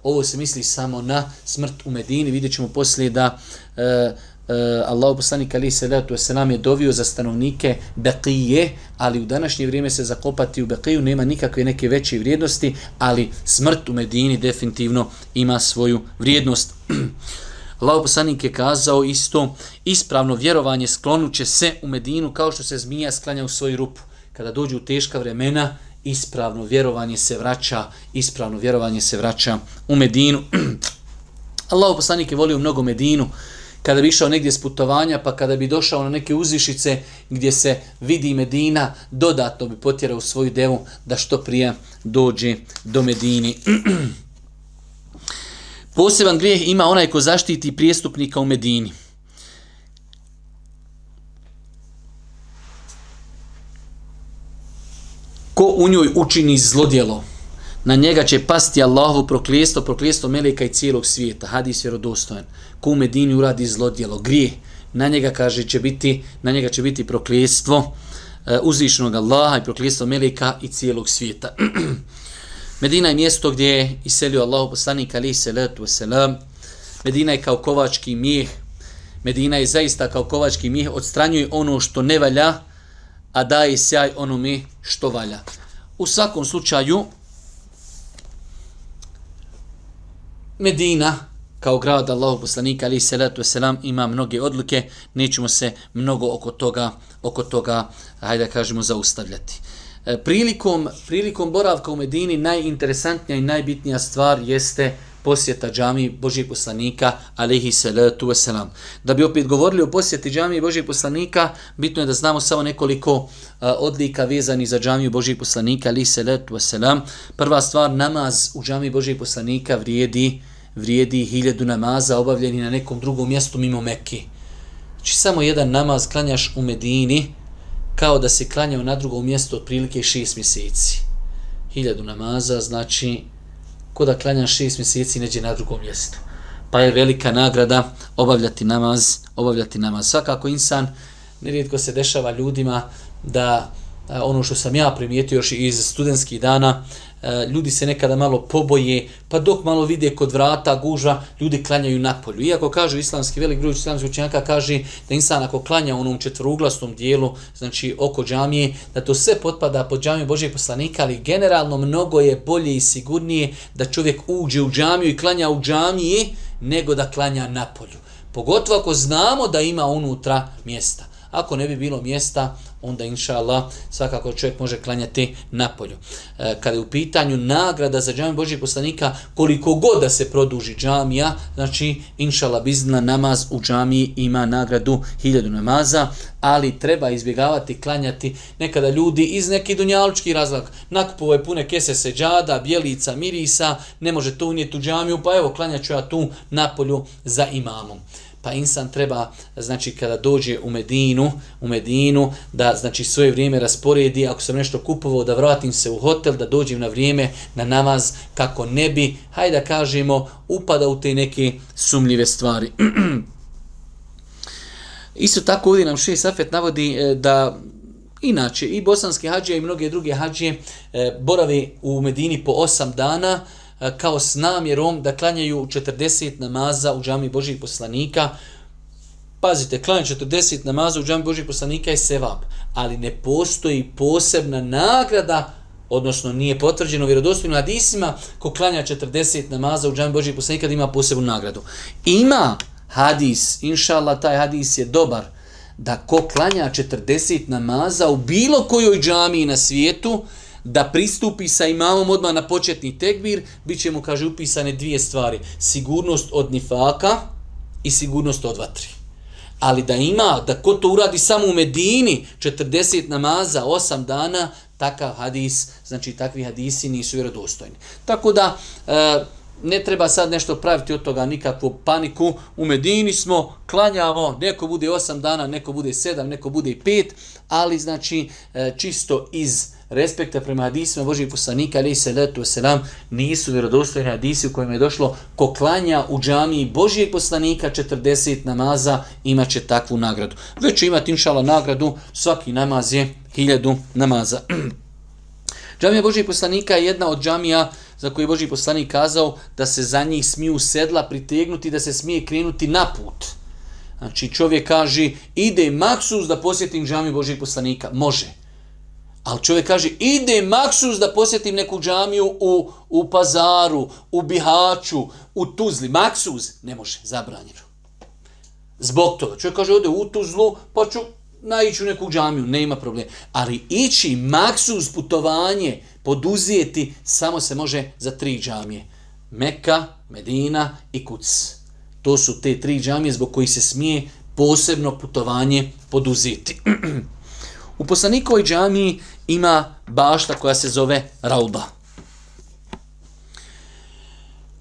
Ovo se misli samo na smrt u Medini, vidjet ćemo poslije da e, Eh, uh, Allah poslanik ali se letu se nam je dovio za stanovnike Bekije, ali u današnje vrijeme se zakopati u Bekiju nema nikakve neke veće vrijednosti, ali smrt u Medini definitivno ima svoju vrijednost. Allah poslanik je kazao isto, ispravno vjerovanje sklonuće se u Medinu kao što se zmija sklanja u svoju rupu. Kada dođu teška vremena, ispravno vjerovanje se vraća, ispravno vjerovanje se vraća u Medinu. Allah poslanik je volio mnogo Medinu, kada bi išao negdje s putovanja, pa kada bi došao na neke uzvišice gdje se vidi Medina, dodatno bi potjerao svoju devu da što prije dođe do Medini. Poseban grijeh ima onaj ko zaštiti prijestupnika u Medini. Ko u njoj učini zlodjelo, na njega će pasti Allahu proklijestvo, proklijestvo meleka i cijelog svijeta. Hadis vjerodostojan. Ko u Medini uradi zlodjelo, grije, na njega kaže će biti, na njega će biti proklijestvo uh, uzvišenog Allaha i proklijestvo meleka i cijelog svijeta. Medina je mjesto gdje je iselio Allahu poslanik ali se letu selam. Medina je kao kovački mijeh. Medina je zaista kao kovački mijeh. odstranjuje ono što ne valja, a daje sjaj onome što valja. U svakom slučaju, Medina, kao grad Allahog poslanika, ali salatu selam ima mnoge odluke, nećemo se mnogo oko toga, oko toga, hajde da kažemo, zaustavljati. E, prilikom, prilikom boravka u Medini najinteresantnija i najbitnija stvar jeste posjeta džami Božijeg poslanika, alihi salatu wasalam. Da bi opet govorili o posjeti džami Božijeg poslanika, bitno je da znamo samo nekoliko uh, odlika vezani za džamiju Božijeg poslanika, alihi salatu wasalam. Prva stvar, namaz u džami Božijeg poslanika vrijedi, vrijedi hiljadu namaza obavljeni na nekom drugom mjestu mimo Mekke. Znači samo jedan namaz klanjaš u Medini, kao da se klanjao na drugom mjestu otprilike šest mjeseci. Hiljadu namaza, znači ko da klanja šest mjeseci neđe na drugom mjestu. Pa je velika nagrada obavljati namaz, obavljati namaz. Svakako insan, nerijetko se dešava ljudima da E, ono što sam ja primijetio još iz studentskih dana, e, ljudi se nekada malo poboje, pa dok malo vide kod vrata guža, ljudi klanjaju na polju. Iako kažu islamski velik broj islamskih učenjaka kaže da insan ako klanja u onom četvruglasnom dijelu, znači oko džamije, da to sve potpada pod džamiju Božijeg poslanika, ali generalno mnogo je bolje i sigurnije da čovjek uđe u džamiju i klanja u džamiji nego da klanja na polju. Pogotovo ako znamo da ima unutra mjesta. Ako ne bi bilo mjesta, onda inša Allah svakako čovjek može klanjati na polju. E, kada je u pitanju nagrada za džamiju Božih poslanika, koliko god da se produži džamija, znači inša Allah bizna namaz u džamiji ima nagradu hiljadu namaza, ali treba izbjegavati klanjati nekada ljudi iz neki dunjalučki razlog. Nakupovo je pune kese seđada, bijelica, mirisa, ne može to unijeti u džamiju, pa evo klanjaću ja tu na polju za imamom pa insan treba znači kada dođe u Medinu, u Medinu da znači svoje vrijeme rasporedi, ako sam nešto kupovao da vratim se u hotel, da dođem na vrijeme na namaz kako ne bi, hajde da kažemo, upada u te neke sumljive stvari. Isto tako ovdje nam Šeji Safet navodi e, da inače i bosanski hađije i mnoge druge hađije e, borave u Medini po 8 dana, E, kao s namjerom da klanjaju 40 namaza u džami Božih poslanika. Pazite, klanjaju 40 namaza u džami Božih poslanika je sevap, ali ne postoji posebna nagrada, odnosno nije potvrđeno vjerodostojnim hadisima, ko klanja 40 namaza u džami Božih poslanika da ima posebnu nagradu. Ima hadis, inšallah taj hadis je dobar, da ko klanja 40 namaza u bilo kojoj džamiji na svijetu, da pristupi sa imamom odmah na početni tekbir, bit će mu, kaže, upisane dvije stvari. Sigurnost od nifaka i sigurnost od vatri. Ali da ima, da ko to uradi samo u Medini, 40 namaza, 8 dana, takav hadis, znači takvi hadisi nisu vjerodostojni. Tako da, e, ne treba sad nešto praviti od toga, nikakvu paniku. U Medini smo, klanjamo, neko bude 8 dana, neko bude 7, neko bude 5, ali znači e, čisto iz respekta prema hadisima Božih poslanika, ali se letu selam, nisu vjerodostojni hadisi u kojima je došlo ko klanja u džamiji Božijeg poslanika 40 namaza, imaće takvu nagradu. Već će imati inšala nagradu, svaki namaz je hiljadu namaza. Džamija Božijeg poslanika je jedna od džamija za koje je Božji poslanik kazao da se za njih smiju sedla pritegnuti, da se smije krenuti na put. Znači čovjek kaže, ide maksus da posjetim džamiju Božijeg poslanika. Može. Ali čovjek kaže, ide maksus da posjetim neku džamiju u, u pazaru, u Bihaću, u Tuzli. Maksus ne može, zabranjeno. Zbog toga. Čovjek kaže, ode u Tuzlu, pa ću naići u neku džamiju, ne ima problema. Ali ići maksus putovanje, poduzijeti, samo se može za tri džamije. Meka, Medina i Kuc. To su te tri džamije zbog kojih se smije posebno putovanje poduzeti. U poslanikovoj džamiji ima bašta koja se zove Rauda.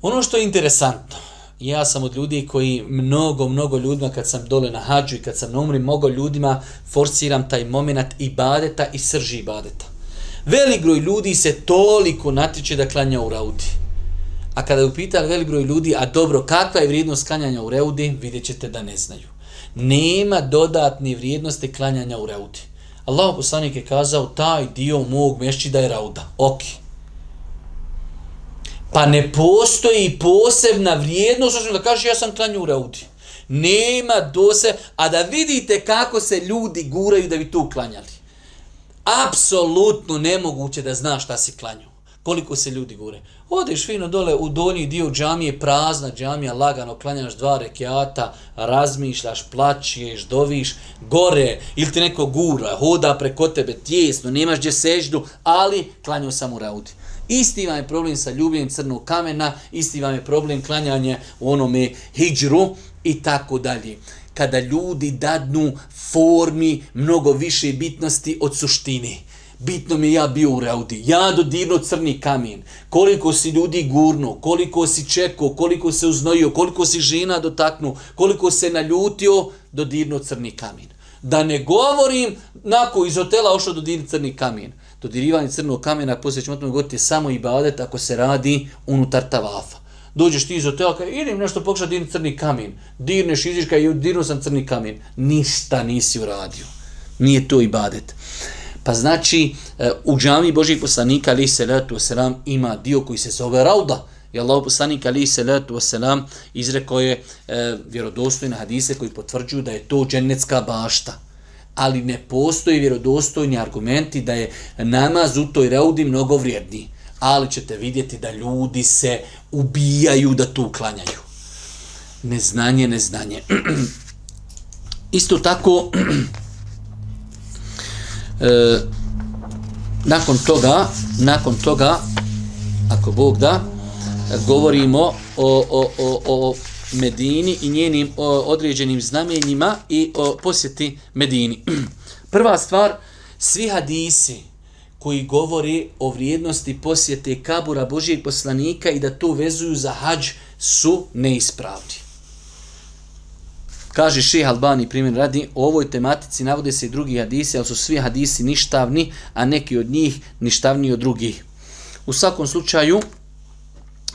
Ono što je interesantno, ja sam od ljudi koji mnogo, mnogo ljudima kad sam dole na hađu i kad sam na umri, mnogo ljudima forciram taj moment i badeta i srži badeta. Velik broj ljudi se toliko natiče da klanja u Raudi. A kada je upitali velik broj ljudi, a dobro, kakva je vrijednost klanjanja u Raudi, vidjet da ne znaju. Nema dodatne vrijednosti klanjanja u Raudi. Allah poslanik je kazao taj dio mog mešćida je rauda. Ok. Pa ne postoji posebna vrijednost, da kaže ja sam klanju u raudi. Nema dose, a da vidite kako se ljudi guraju da bi tu klanjali. Apsolutno nemoguće da znaš šta si klanjao. Koliko se ljudi gure. Odeš fino dole u donji dio džamije, prazna džamija, lagano klanjaš dva rekiata, razmišljaš, plaćeš, doviš, gore, ili ti neko gura, hoda preko tebe, tjesno, nemaš gdje seždu, ali klanju sam u raudi. Isti vam je problem sa ljubljenjem crnog kamena, isti vam je problem klanjanje u onome hijđru i tako dalje. Kada ljudi dadnu formi mnogo više bitnosti od suštine. Bitno mi ja bio u Raudi. Ja dodirno crni kamen. Koliko si ljudi gurno, koliko si čekao, koliko se uznojio, koliko si žena dotaknu, koliko se naljutio, dodirno crni kamen. Da ne govorim, nako iz hotela ošao dodirni crni kamen dodirivanje crnog kamena, poslije ćemo o tome govoriti, samo i badet ako se radi unutar tavafa. Dođeš ti iz hotela, kaj, idem nešto pokušati dirni crni kamen, dirneš, iziš kaj, dirnu sam crni kamen, ništa nisi uradio. Nije to i badet. Pa znači, e, u džami Božih poslanika, ali se letu selam, ima dio koji se zove rauda. I Allah poslanik ali se letu selam izrekao je e, vjerodostojne hadise koji potvrđuju da je to dženecka bašta ali ne postoji vjerodostojni argumenti da je namaz u toj raudi mnogo vrijedni. Ali ćete vidjeti da ljudi se ubijaju da tu uklanjaju. Neznanje, neznanje. Isto tako, e, nakon toga, nakon toga, ako Bog da, govorimo o, o, o, o Medini i njenim o, određenim znamenjima i o posjeti Medini. Prva stvar, svi hadisi koji govori o vrijednosti posjete kabura Božijeg poslanika i da to vezuju za hađ su neispravni. Kaže Ših Albani, primjer radi, o ovoj tematici navode se i drugi hadisi, ali su svi hadisi ništavni, a neki od njih ništavni od drugih. U svakom slučaju,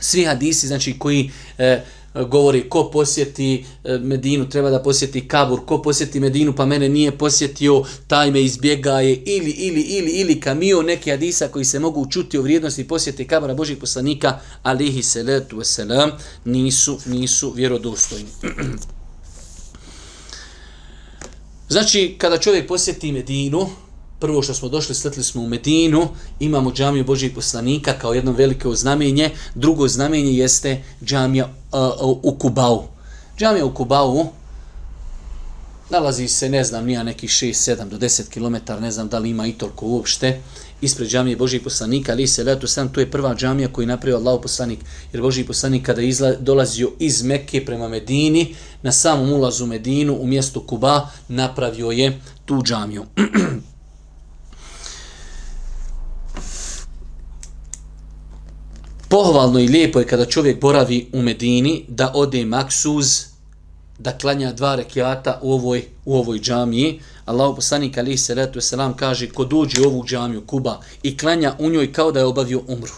svi hadisi, znači koji e, govori ko posjeti e, Medinu, treba da posjeti Kabur, ko posjeti Medinu pa mene nije posjetio, taj me izbjegaje, ili, ili, ili, ili kamio neke hadisa koji se mogu čuti o vrijednosti posjeti Kabura Božih poslanika, alihi salatu wasalam, nisu, nisu vjerodostojni. znači, kada čovjek posjeti Medinu, prvo što smo došli, sletli smo u Medinu, imamo džamiju Božijeg poslanika kao jedno veliko znamenje, drugo znamenje jeste džamija uh, u Kubau. Džamija u Kubau nalazi se, ne znam, nija neki 6, 7 do 10 km, ne znam da li ima i toliko uopšte, ispred džamije Božijeg poslanika, ali se letu sam, to je prva džamija koju je napravio Allah poslanik, jer Božiji poslanik kada izla, dolazio iz Mekke prema Medini, na samom ulazu Medinu u mjestu Kuba, napravio je tu džamiju. Pohvalno i lijepo je kada čovjek boravi u Medini da ode maksuz da klanja dva rekiata u ovoj, u ovoj džamiji. Allahu poslanik ali se ratu selam kaže ko dođe u ovu džamiju Kuba i klanja u njoj kao da je obavio umru.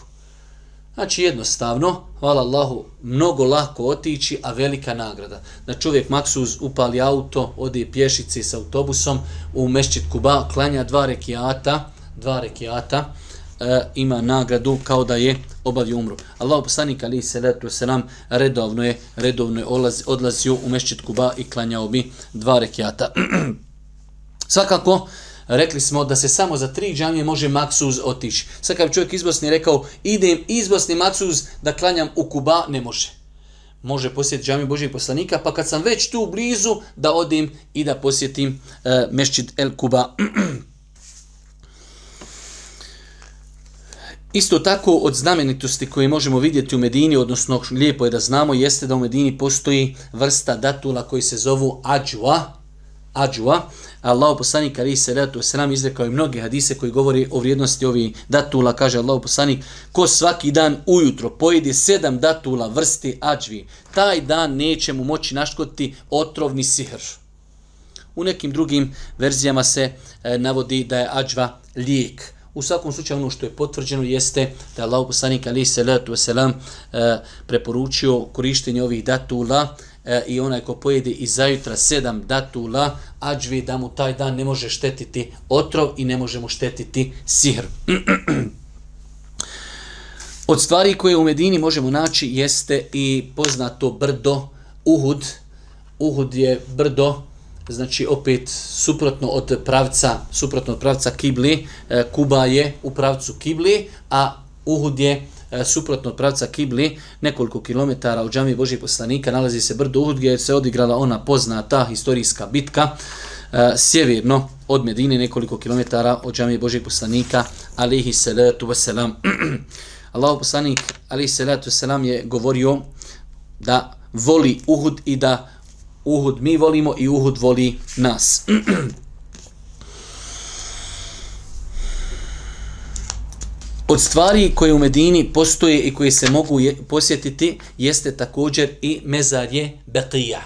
Znači jednostavno, hvala Allahu, mnogo lako otići, a velika nagrada. Da čovjek maksuz upali auto, ode pješice s autobusom u mešćit Kuba, klanja dva rekiata, dva rekiata, e, ima nagradu kao da je obavio umru. Allah poslanik ali se letu selam redovno je redovno je odlazio u mešćit Kuba i klanjao bi dva rekiata. Svakako, rekli smo da se samo za tri džamije može maksuz otići. Sad kad čovjek iz Bosne rekao idem iz Bosne maksuz da klanjam u Kuba, ne može. Može posjetiti džamiju Božijeg poslanika, pa kad sam već tu blizu, da odim i da posjetim e, Mešćid El Kuba. Isto tako od znamenitosti koje možemo vidjeti u Medini, odnosno lijepo je da znamo, jeste da u Medini postoji vrsta datula koji se zovu ađua. Ađua. Allah poslanik ali se ratu selam izrekao i mnoge hadise koji govori o vrijednosti ovih datula. Kaže Allah poslanik, ko svaki dan ujutro pojede sedam datula vrsti ađvi, taj dan neće mu moći naškoditi otrovni sihr. U nekim drugim verzijama se e, navodi da je ađva lijek. U svakom slučaju ono što je potvrđeno jeste da je Allah poslanik ali se letu selam e, preporučio korištenje ovih datula e, i onaj ko pojede iz zajutra sedam datula ađvi da mu taj dan ne može štetiti otrov i ne može mu štetiti sihr. Od stvari koje u Medini možemo naći jeste i poznato brdo Uhud. Uhud je brdo, znači opet suprotno od pravca, suprotno od pravca Kibli, e, Kuba je u pravcu Kibli, a Uhud je e, suprotno od pravca Kibli, nekoliko kilometara od džamije Božih poslanika, nalazi se brdo Uhud gdje se odigrala ona poznata historijska bitka, e, sjeverno od Medine, nekoliko kilometara od džamije Božih poslanika, alihi salatu wasalam. Allahu poslanik, alihi salatu wasalam, je govorio da voli Uhud i da Uhud mi volimo i Uhud voli nas. Od stvari koje u Medini postoje i koje se mogu je, posjetiti jeste također i mezarje Beqija.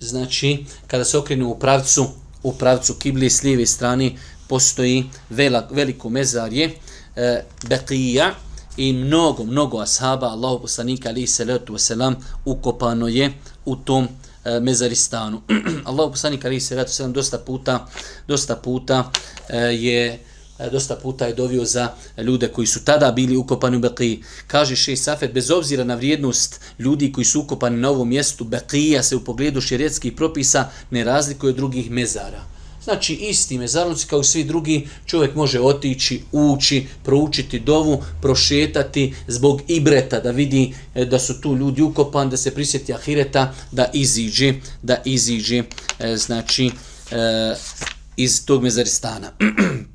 Znači, kada se okrenu u pravcu, u pravcu Kibli s lijeve strane postoji velak, veliko mezarje e, Beqija i mnogo, mnogo ashaba Allahu poslanika alaihi salatu wasalam ukopano je u tom e, mezaristanu. Allahu poslanik alaihi salatu wasalam dosta puta, dosta puta e, je E, dosta puta je dovio za ljude koji su tada bili ukopani u Beqiji. Kaže Šej Safet, bez obzira na vrijednost ljudi koji su ukopani na ovom mjestu, Beqija se u pogledu šerijetskih propisa ne razlikuje od drugih mezara. Znači, isti mezarnici kao i svi drugi, čovjek može otići, ući, proučiti dovu, prošetati zbog ibreta, da vidi e, da su tu ljudi ukopani, da se prisjeti ahireta, da iziđe, da iziđe, e, znači, iz tog mezaristana.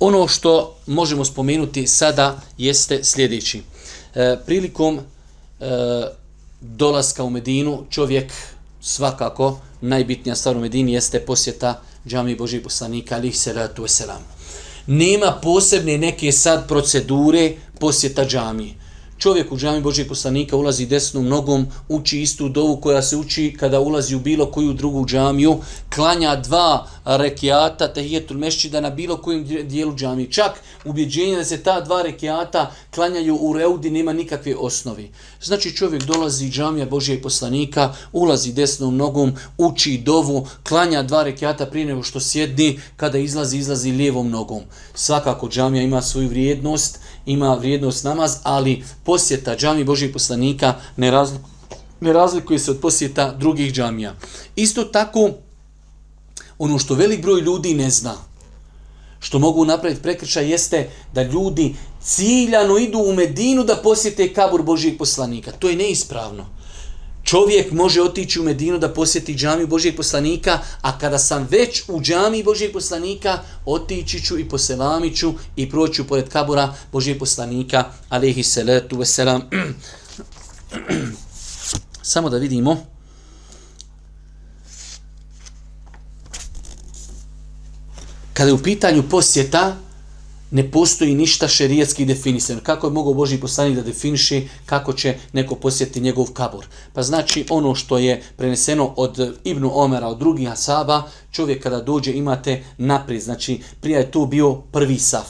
ono što možemo spomenuti sada jeste sljedeći. E, prilikom e, dolaska u Medinu, čovjek svakako najbitnija stvar u Medini jeste posjeta džami Božih poslanika alih salatu wasalam. Nema posebne neke sad procedure posjeta džamije čovjek u džami Božijeg poslanika ulazi desnom nogom, uči istu dovu koja se uči kada ulazi u bilo koju drugu džamiju, klanja dva rekiata tehijetul mešćida na bilo kojem dijelu džamije. Čak ubjeđenje da se ta dva rekiata klanjaju u reudi nema nikakve osnovi. Znači čovjek dolazi džamija Božijeg poslanika, ulazi desnom nogom, uči dovu, klanja dva rekiata prije nego što sjedni, kada izlazi, izlazi lijevom nogom. Svakako džamija ima svoju vrijednost, ima vrijednost namaz, ali posjeta džami Božih poslanika ne, razlik, ne razlikuje se od posjeta drugih džamija. Isto tako, ono što velik broj ljudi ne zna, što mogu napraviti prekršaj, jeste da ljudi ciljano idu u Medinu da posjete kabur Božijeg poslanika. To je neispravno. Čovjek može otići u Medinu da posjeti džamiju Božijeg poslanika, a kada sam već u džamiji Božijeg poslanika, otići ću i poselamit ću i proću pored kabura Božijeg poslanika, alihi salatu wasalam. Samo da vidimo. Kada je u pitanju posjeta, ne postoji ništa šerijetski definisano. Kako je mogao Boži poslanik da definiše kako će neko posjetiti njegov kabur? Pa znači ono što je preneseno od Ibnu Omera, od drugih asaba, čovjek kada dođe imate naprijed. Znači prije je to bio prvi saf.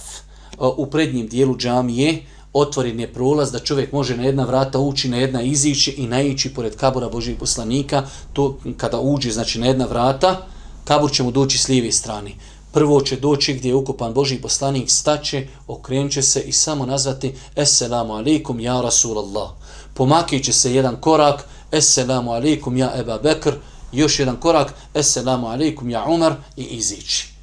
U prednjem dijelu džamije otvoren je prolaz da čovjek može na jedna vrata ući, na jedna izići i naići pored kabura Božih poslanika. To kada uđe znači na jedna vrata, kabur će mu doći s lijeve strane. Prvo će doći gdje je ukupan Boži poslanik, staće, okrenut će se i samo nazvati Esselamu alaikum ja Rasulallah. Pomakit će se jedan korak, Esselamu alaikum ja Eba Bekr, još jedan korak, Esselamu alaikum ja Umar i izići.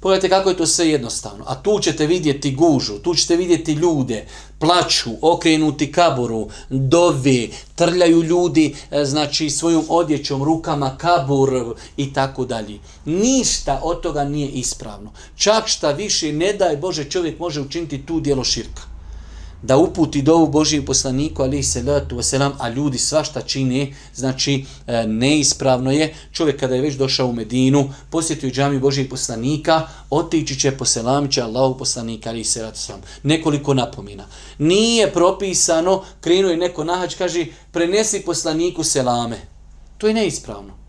Pogledajte kako je to sve jednostavno. A tu ćete vidjeti gužu, tu ćete vidjeti ljude, plaću, okrenuti kaboru, dove, trljaju ljudi e, znači svojom odjećom, rukama, kabur i tako dalje. Ništa od toga nije ispravno. Čak šta više ne daj Bože čovjek može učiniti tu dijelo širka da uputi dovu Božijem poslaniku, ali se letu wasalam, a ljudi svašta čine, znači e, neispravno je. Čovjek kada je već došao u Medinu, posjetio džami Božijeg poslanika, otići će poselamića Allahu poslanika, ali se letu wasalam. Nekoliko napomina. Nije propisano, krenuo je neko nahač, kaže, prenesi poslaniku selame. To je neispravno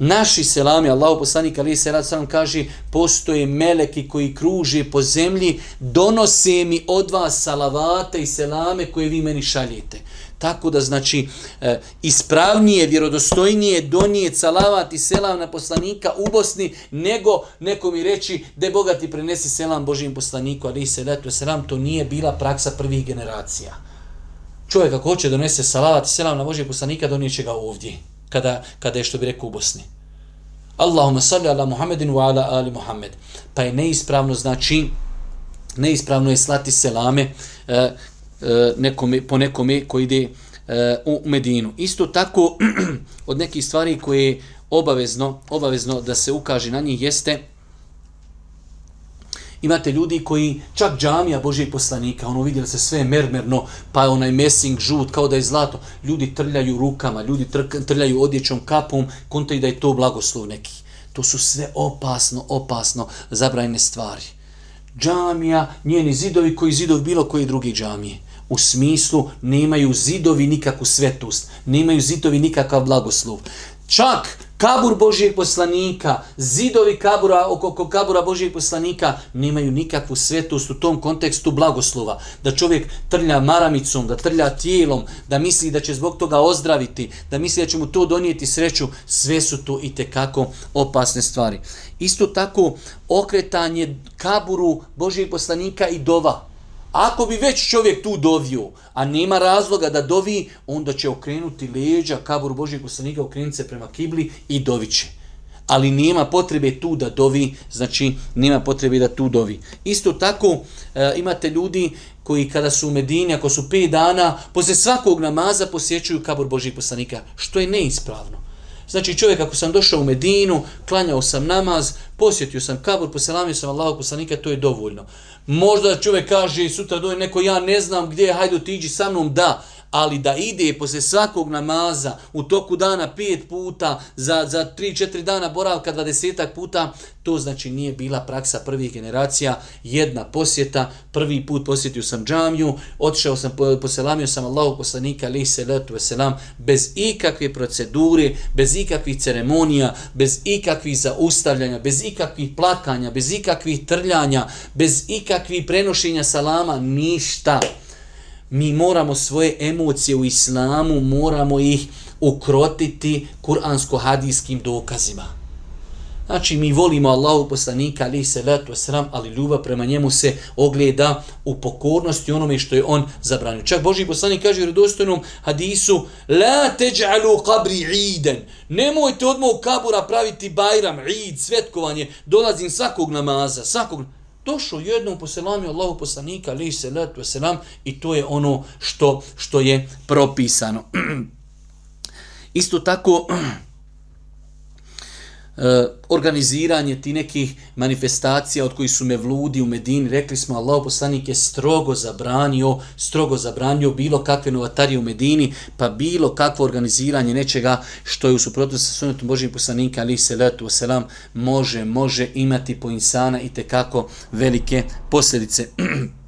naši selami, Allahu poslanik ali se rad sam kaže, postoje meleki koji kruže po zemlji, donose mi od vas salavate i selame koje vi meni šaljete. Tako da znači e, ispravnije, vjerodostojnije donije salavat i selam na poslanika u Bosni nego neko mi reći da Boga ti prenesi selam Božijem poslaniku, ali se letu selam, to nije bila praksa prvih generacija. Čovjek ako hoće donese salavat i selam na Božijeg poslanika, donijeće ga ovdje kada, kada je što bi rekao u Bosni. Allahumma salli ala Muhammedin wa ala ali Muhammed. Pa je neispravno, znači, neispravno je slati selame e, e, nekome, po nekome koji ide e, u Medinu. Isto tako, od nekih stvari koje obavezno, obavezno da se ukaže na njih jeste Imate ljudi koji, čak džamija Božijeg poslanika, ono vidjeli se sve mermerno, pa je onaj mesing žut kao da je zlato. Ljudi trljaju rukama, ljudi trljaju odjećom, kapom, konta i da je to blagoslov neki. To su sve opasno, opasno zabrajne stvari. Džamija, njeni zidovi koji zidovi bilo koji drugi džamije. U smislu nemaju zidovi nikakvu svetost, nemaju zidovi nikakav blagoslov. Čak kabur Božijeg poslanika, zidovi kabura oko, oko kabura Božijeg poslanika nemaju nikakvu svetost u tom kontekstu blagoslova. Da čovjek trlja maramicom, da trlja tijelom, da misli da će zbog toga ozdraviti, da misli da će mu to donijeti sreću, sve su to i kako opasne stvari. Isto tako okretanje kaburu Božijeg poslanika i dova. Ako bi već čovjek tu dovio, a nema razloga da dovi, onda će okrenuti leđa kaburu Božijeg poslanika, okrenuti se prema kibli i doviće. Ali nema potrebe tu da dovi, znači nema potrebe da tu dovi. Isto tako e, imate ljudi koji kada su u Medini, ako su 5 dana, posle svakog namaza posjećuju kabur Božijeg poslanika, što je neispravno. Znači čovjek ako sam došao u Medinu, klanjao sam namaz, posjetio sam kabur, poselamio sam Allahog poslanika, to je dovoljno. Možda čovjek kaže sutra doj neko ja ne znam gdje, hajde otiđi sa mnom, da ali da ide posle svakog namaza u toku dana pet puta, za, za tri, četiri dana boravka dvadesetak puta, to znači nije bila praksa prvih generacija, jedna posjeta, prvi put posjetio sam džamiju, otišao sam, poselamio sam Allahu poslanika, ali se letu veselam, bez ikakve procedure, bez ikakvih ceremonija, bez ikakvih zaustavljanja, bez ikakvih plakanja, bez ikakvih trljanja, bez ikakvih prenošenja salama, ništa mi moramo svoje emocije u islamu, moramo ih ukrotiti kuransko-hadijskim dokazima. Znači, mi volimo Allahu poslanika, ali se letu sram, ali ljubav prema njemu se ogleda u pokornosti onome što je on zabranio. Čak Boži poslanik kaže u redostojnom hadisu, la teđalu kabri iden, nemojte od mog kabura praviti bajram, id, svetkovanje, dolazim svakog namaza, svakog namaza došao jednom poselami Allahu poslanika, li se letu selam, i to je ono što, što je propisano. Isto tako, E, organiziranje ti nekih manifestacija od kojih su me vludi u Medini, rekli smo Allah poslanik je strogo zabranio, strogo zabranio bilo kakve novatarije u Medini, pa bilo kakvo organiziranje nečega što je u suprotnosti sa sunetom Božijeg poslanika, ali se letu selam, može, može imati po insana i te kako velike posljedice.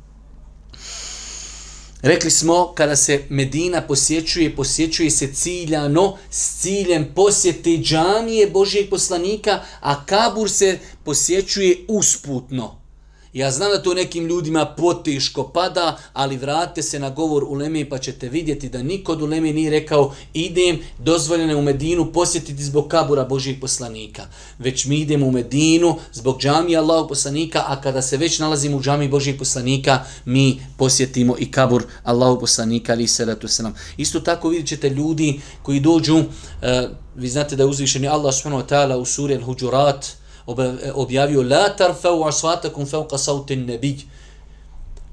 Rekli smo, kada se Medina posjećuje, posjećuje se ciljano s ciljem posjete džamije Božijeg poslanika, a Kabur se posjećuje usputno. Ja znam da to nekim ljudima poteško pada, ali vratite se na govor u Leme pa ćete vidjeti da niko u Leme nije rekao idem dozvoljene u Medinu posjetiti zbog kabura Božih poslanika. Već mi idemo u Medinu zbog džamija Allahog poslanika, a kada se već nalazimo u džamiji Božih poslanika, mi posjetimo i kabur Allahog poslanika, ali se letu se nam. Isto tako vidjet ćete ljudi koji dođu, uh, vi znate da je uzvišeni Allah subhanahu wa ta'ala u suri Al-Huđurat, E, objavio la tarfau asvatakum fawqa sautin an-nabi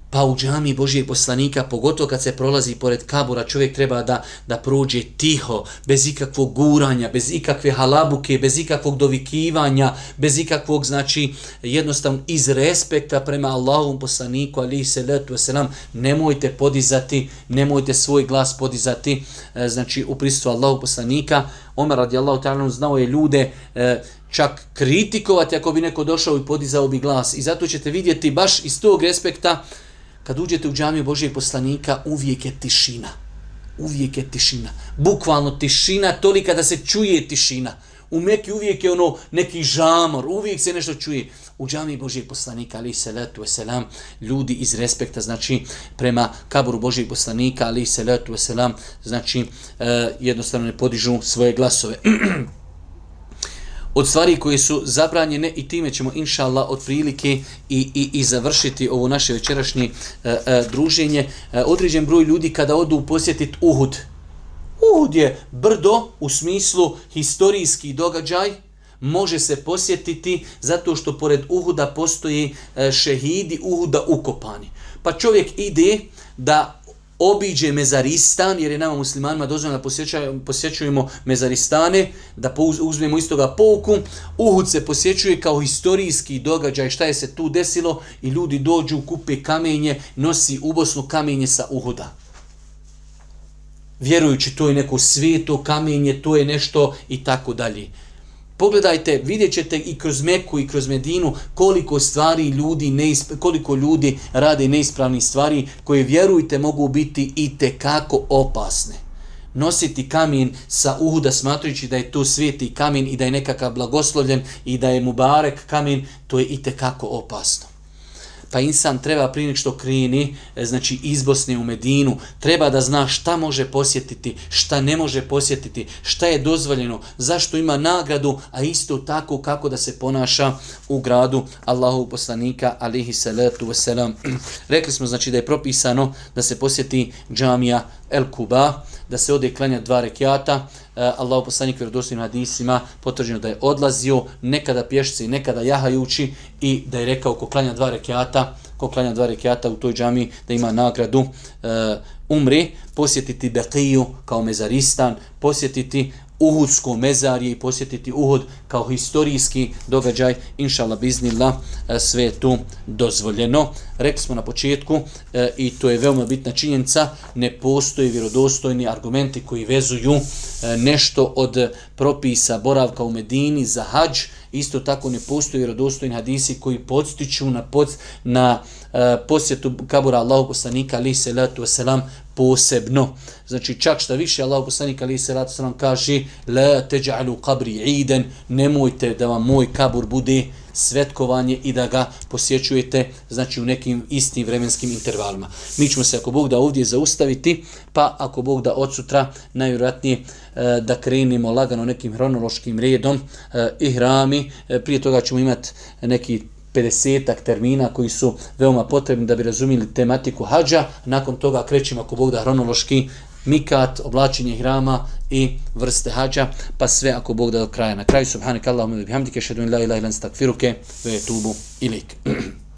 pa u džami Božijeg poslanika, pogotovo kad se prolazi pored kabura, čovjek treba da, da prođe tiho, bez ikakvog guranja, bez ikakve halabuke, bez ikakvog dovikivanja, bez ikakvog, znači, jednostavno iz respekta prema Allahom poslaniku, ali se letu selam, nemojte podizati, nemojte svoj glas podizati, e, znači, u prisutu Allahom poslanika. Omer radijallahu ta'ala znao je ljude, e, čak kritikovati ako bi neko došao i podizao bi glas. I zato ćete vidjeti baš iz tog respekta, kad uđete u džamiju Božijeg poslanika, uvijek je tišina. Uvijek je tišina. Bukvalno tišina, tolika da se čuje tišina. U Meki uvijek je ono neki žamor, uvijek se nešto čuje. U džami Božijeg poslanika, ali se letu selam, ljudi iz respekta, znači prema kaboru Božijeg poslanika, ali se letu selam, znači eh, jednostavno ne podižu svoje glasove. od stvari koje su zabranjene i time ćemo inša Allah od prilike i, i, i završiti ovo naše večerašnje e, e, druženje. E, određen broj ljudi kada odu posjetiti Uhud, Uhud je brdo u smislu historijski događaj, može se posjetiti zato što pored Uhuda postoji e, šehidi Uhuda ukopani. Pa čovjek ide da obiđe Mezaristan, jer je nama muslimanima dozvoljeno da posjećujemo Mezaristane, da uzmemo iz toga pouku. Uhud se posjećuje kao historijski događaj, šta je se tu desilo i ljudi dođu, kupe kamenje, nosi ubosno kamenje sa Uhuda. Vjerujući to je neko svijeto kamenje, to je nešto i tako dalje. Pogledajte, vidjet ćete i kroz Meku i kroz Medinu koliko stvari ljudi, neisp... koliko ljudi rade neispravni stvari koje vjerujte mogu biti i te kako opasne. Nositi kamen sa uhuda smatrujući da je to svijeti kamen i da je nekakav blagoslovljen i da je mubarek kamen, to je i te kako opasno pa insan treba prije što kreni, e, znači iz Bosne u Medinu, treba da zna šta može posjetiti, šta ne može posjetiti, šta je dozvoljeno, zašto ima nagradu, a isto tako kako da se ponaša u gradu Allahu poslanika, alihi salatu wasalam. Rekli smo znači da je propisano da se posjeti džamija El Kuba, da se ode klanja dva rekiata, Eh, Allahu poslanik vjerodostojnim hadisima potvrđeno da je odlazio nekada pješci, nekada jahajući i da je rekao ko klanja dva rekiata, ko klanja dva rekiata u toj džami da ima nagradu e, umri, posjetiti Beqiju kao mezaristan, posjetiti Uhudsko mezarje i posjetiti Uhud kao historijski događaj, inšala biznila, e, sve je tu dozvoljeno. Rekli smo na početku, e, i to je veoma bitna činjenica, ne postoje vjerodostojni argumenti koji vezuju e, nešto od propisa boravka u Medini za hađ, isto tako ne postoje vjerodostojni hadisi koji podstiču na, pod, na E, posjetu kabura Allahu poslanika, ali se letu selam posebno. Znači čak šta više Allahu poslanik ali se letu selam kaže la taj'alu qabri eidan nemojte da vam moj kabur bude svetkovanje i da ga posjećujete znači u nekim istim vremenskim intervalima. Mi ćemo se ako Bog da ovdje zaustaviti pa ako Bog da od sutra najvjerojatnije e, da krenimo lagano nekim hronološkim redom e, i hrami. E, prije toga ćemo imati neki 50 termina koji su veoma potrebni da bi razumili tematiku hađa. Nakon toga krećemo ako Bog da hronološki mikat, oblačenje hrama i vrste hađa, pa sve ako Bog da do kraja. Na kraju subhanak Allahumma bihamdike, šedun la ilaha ilan stakfiruke, ve tubu ilik.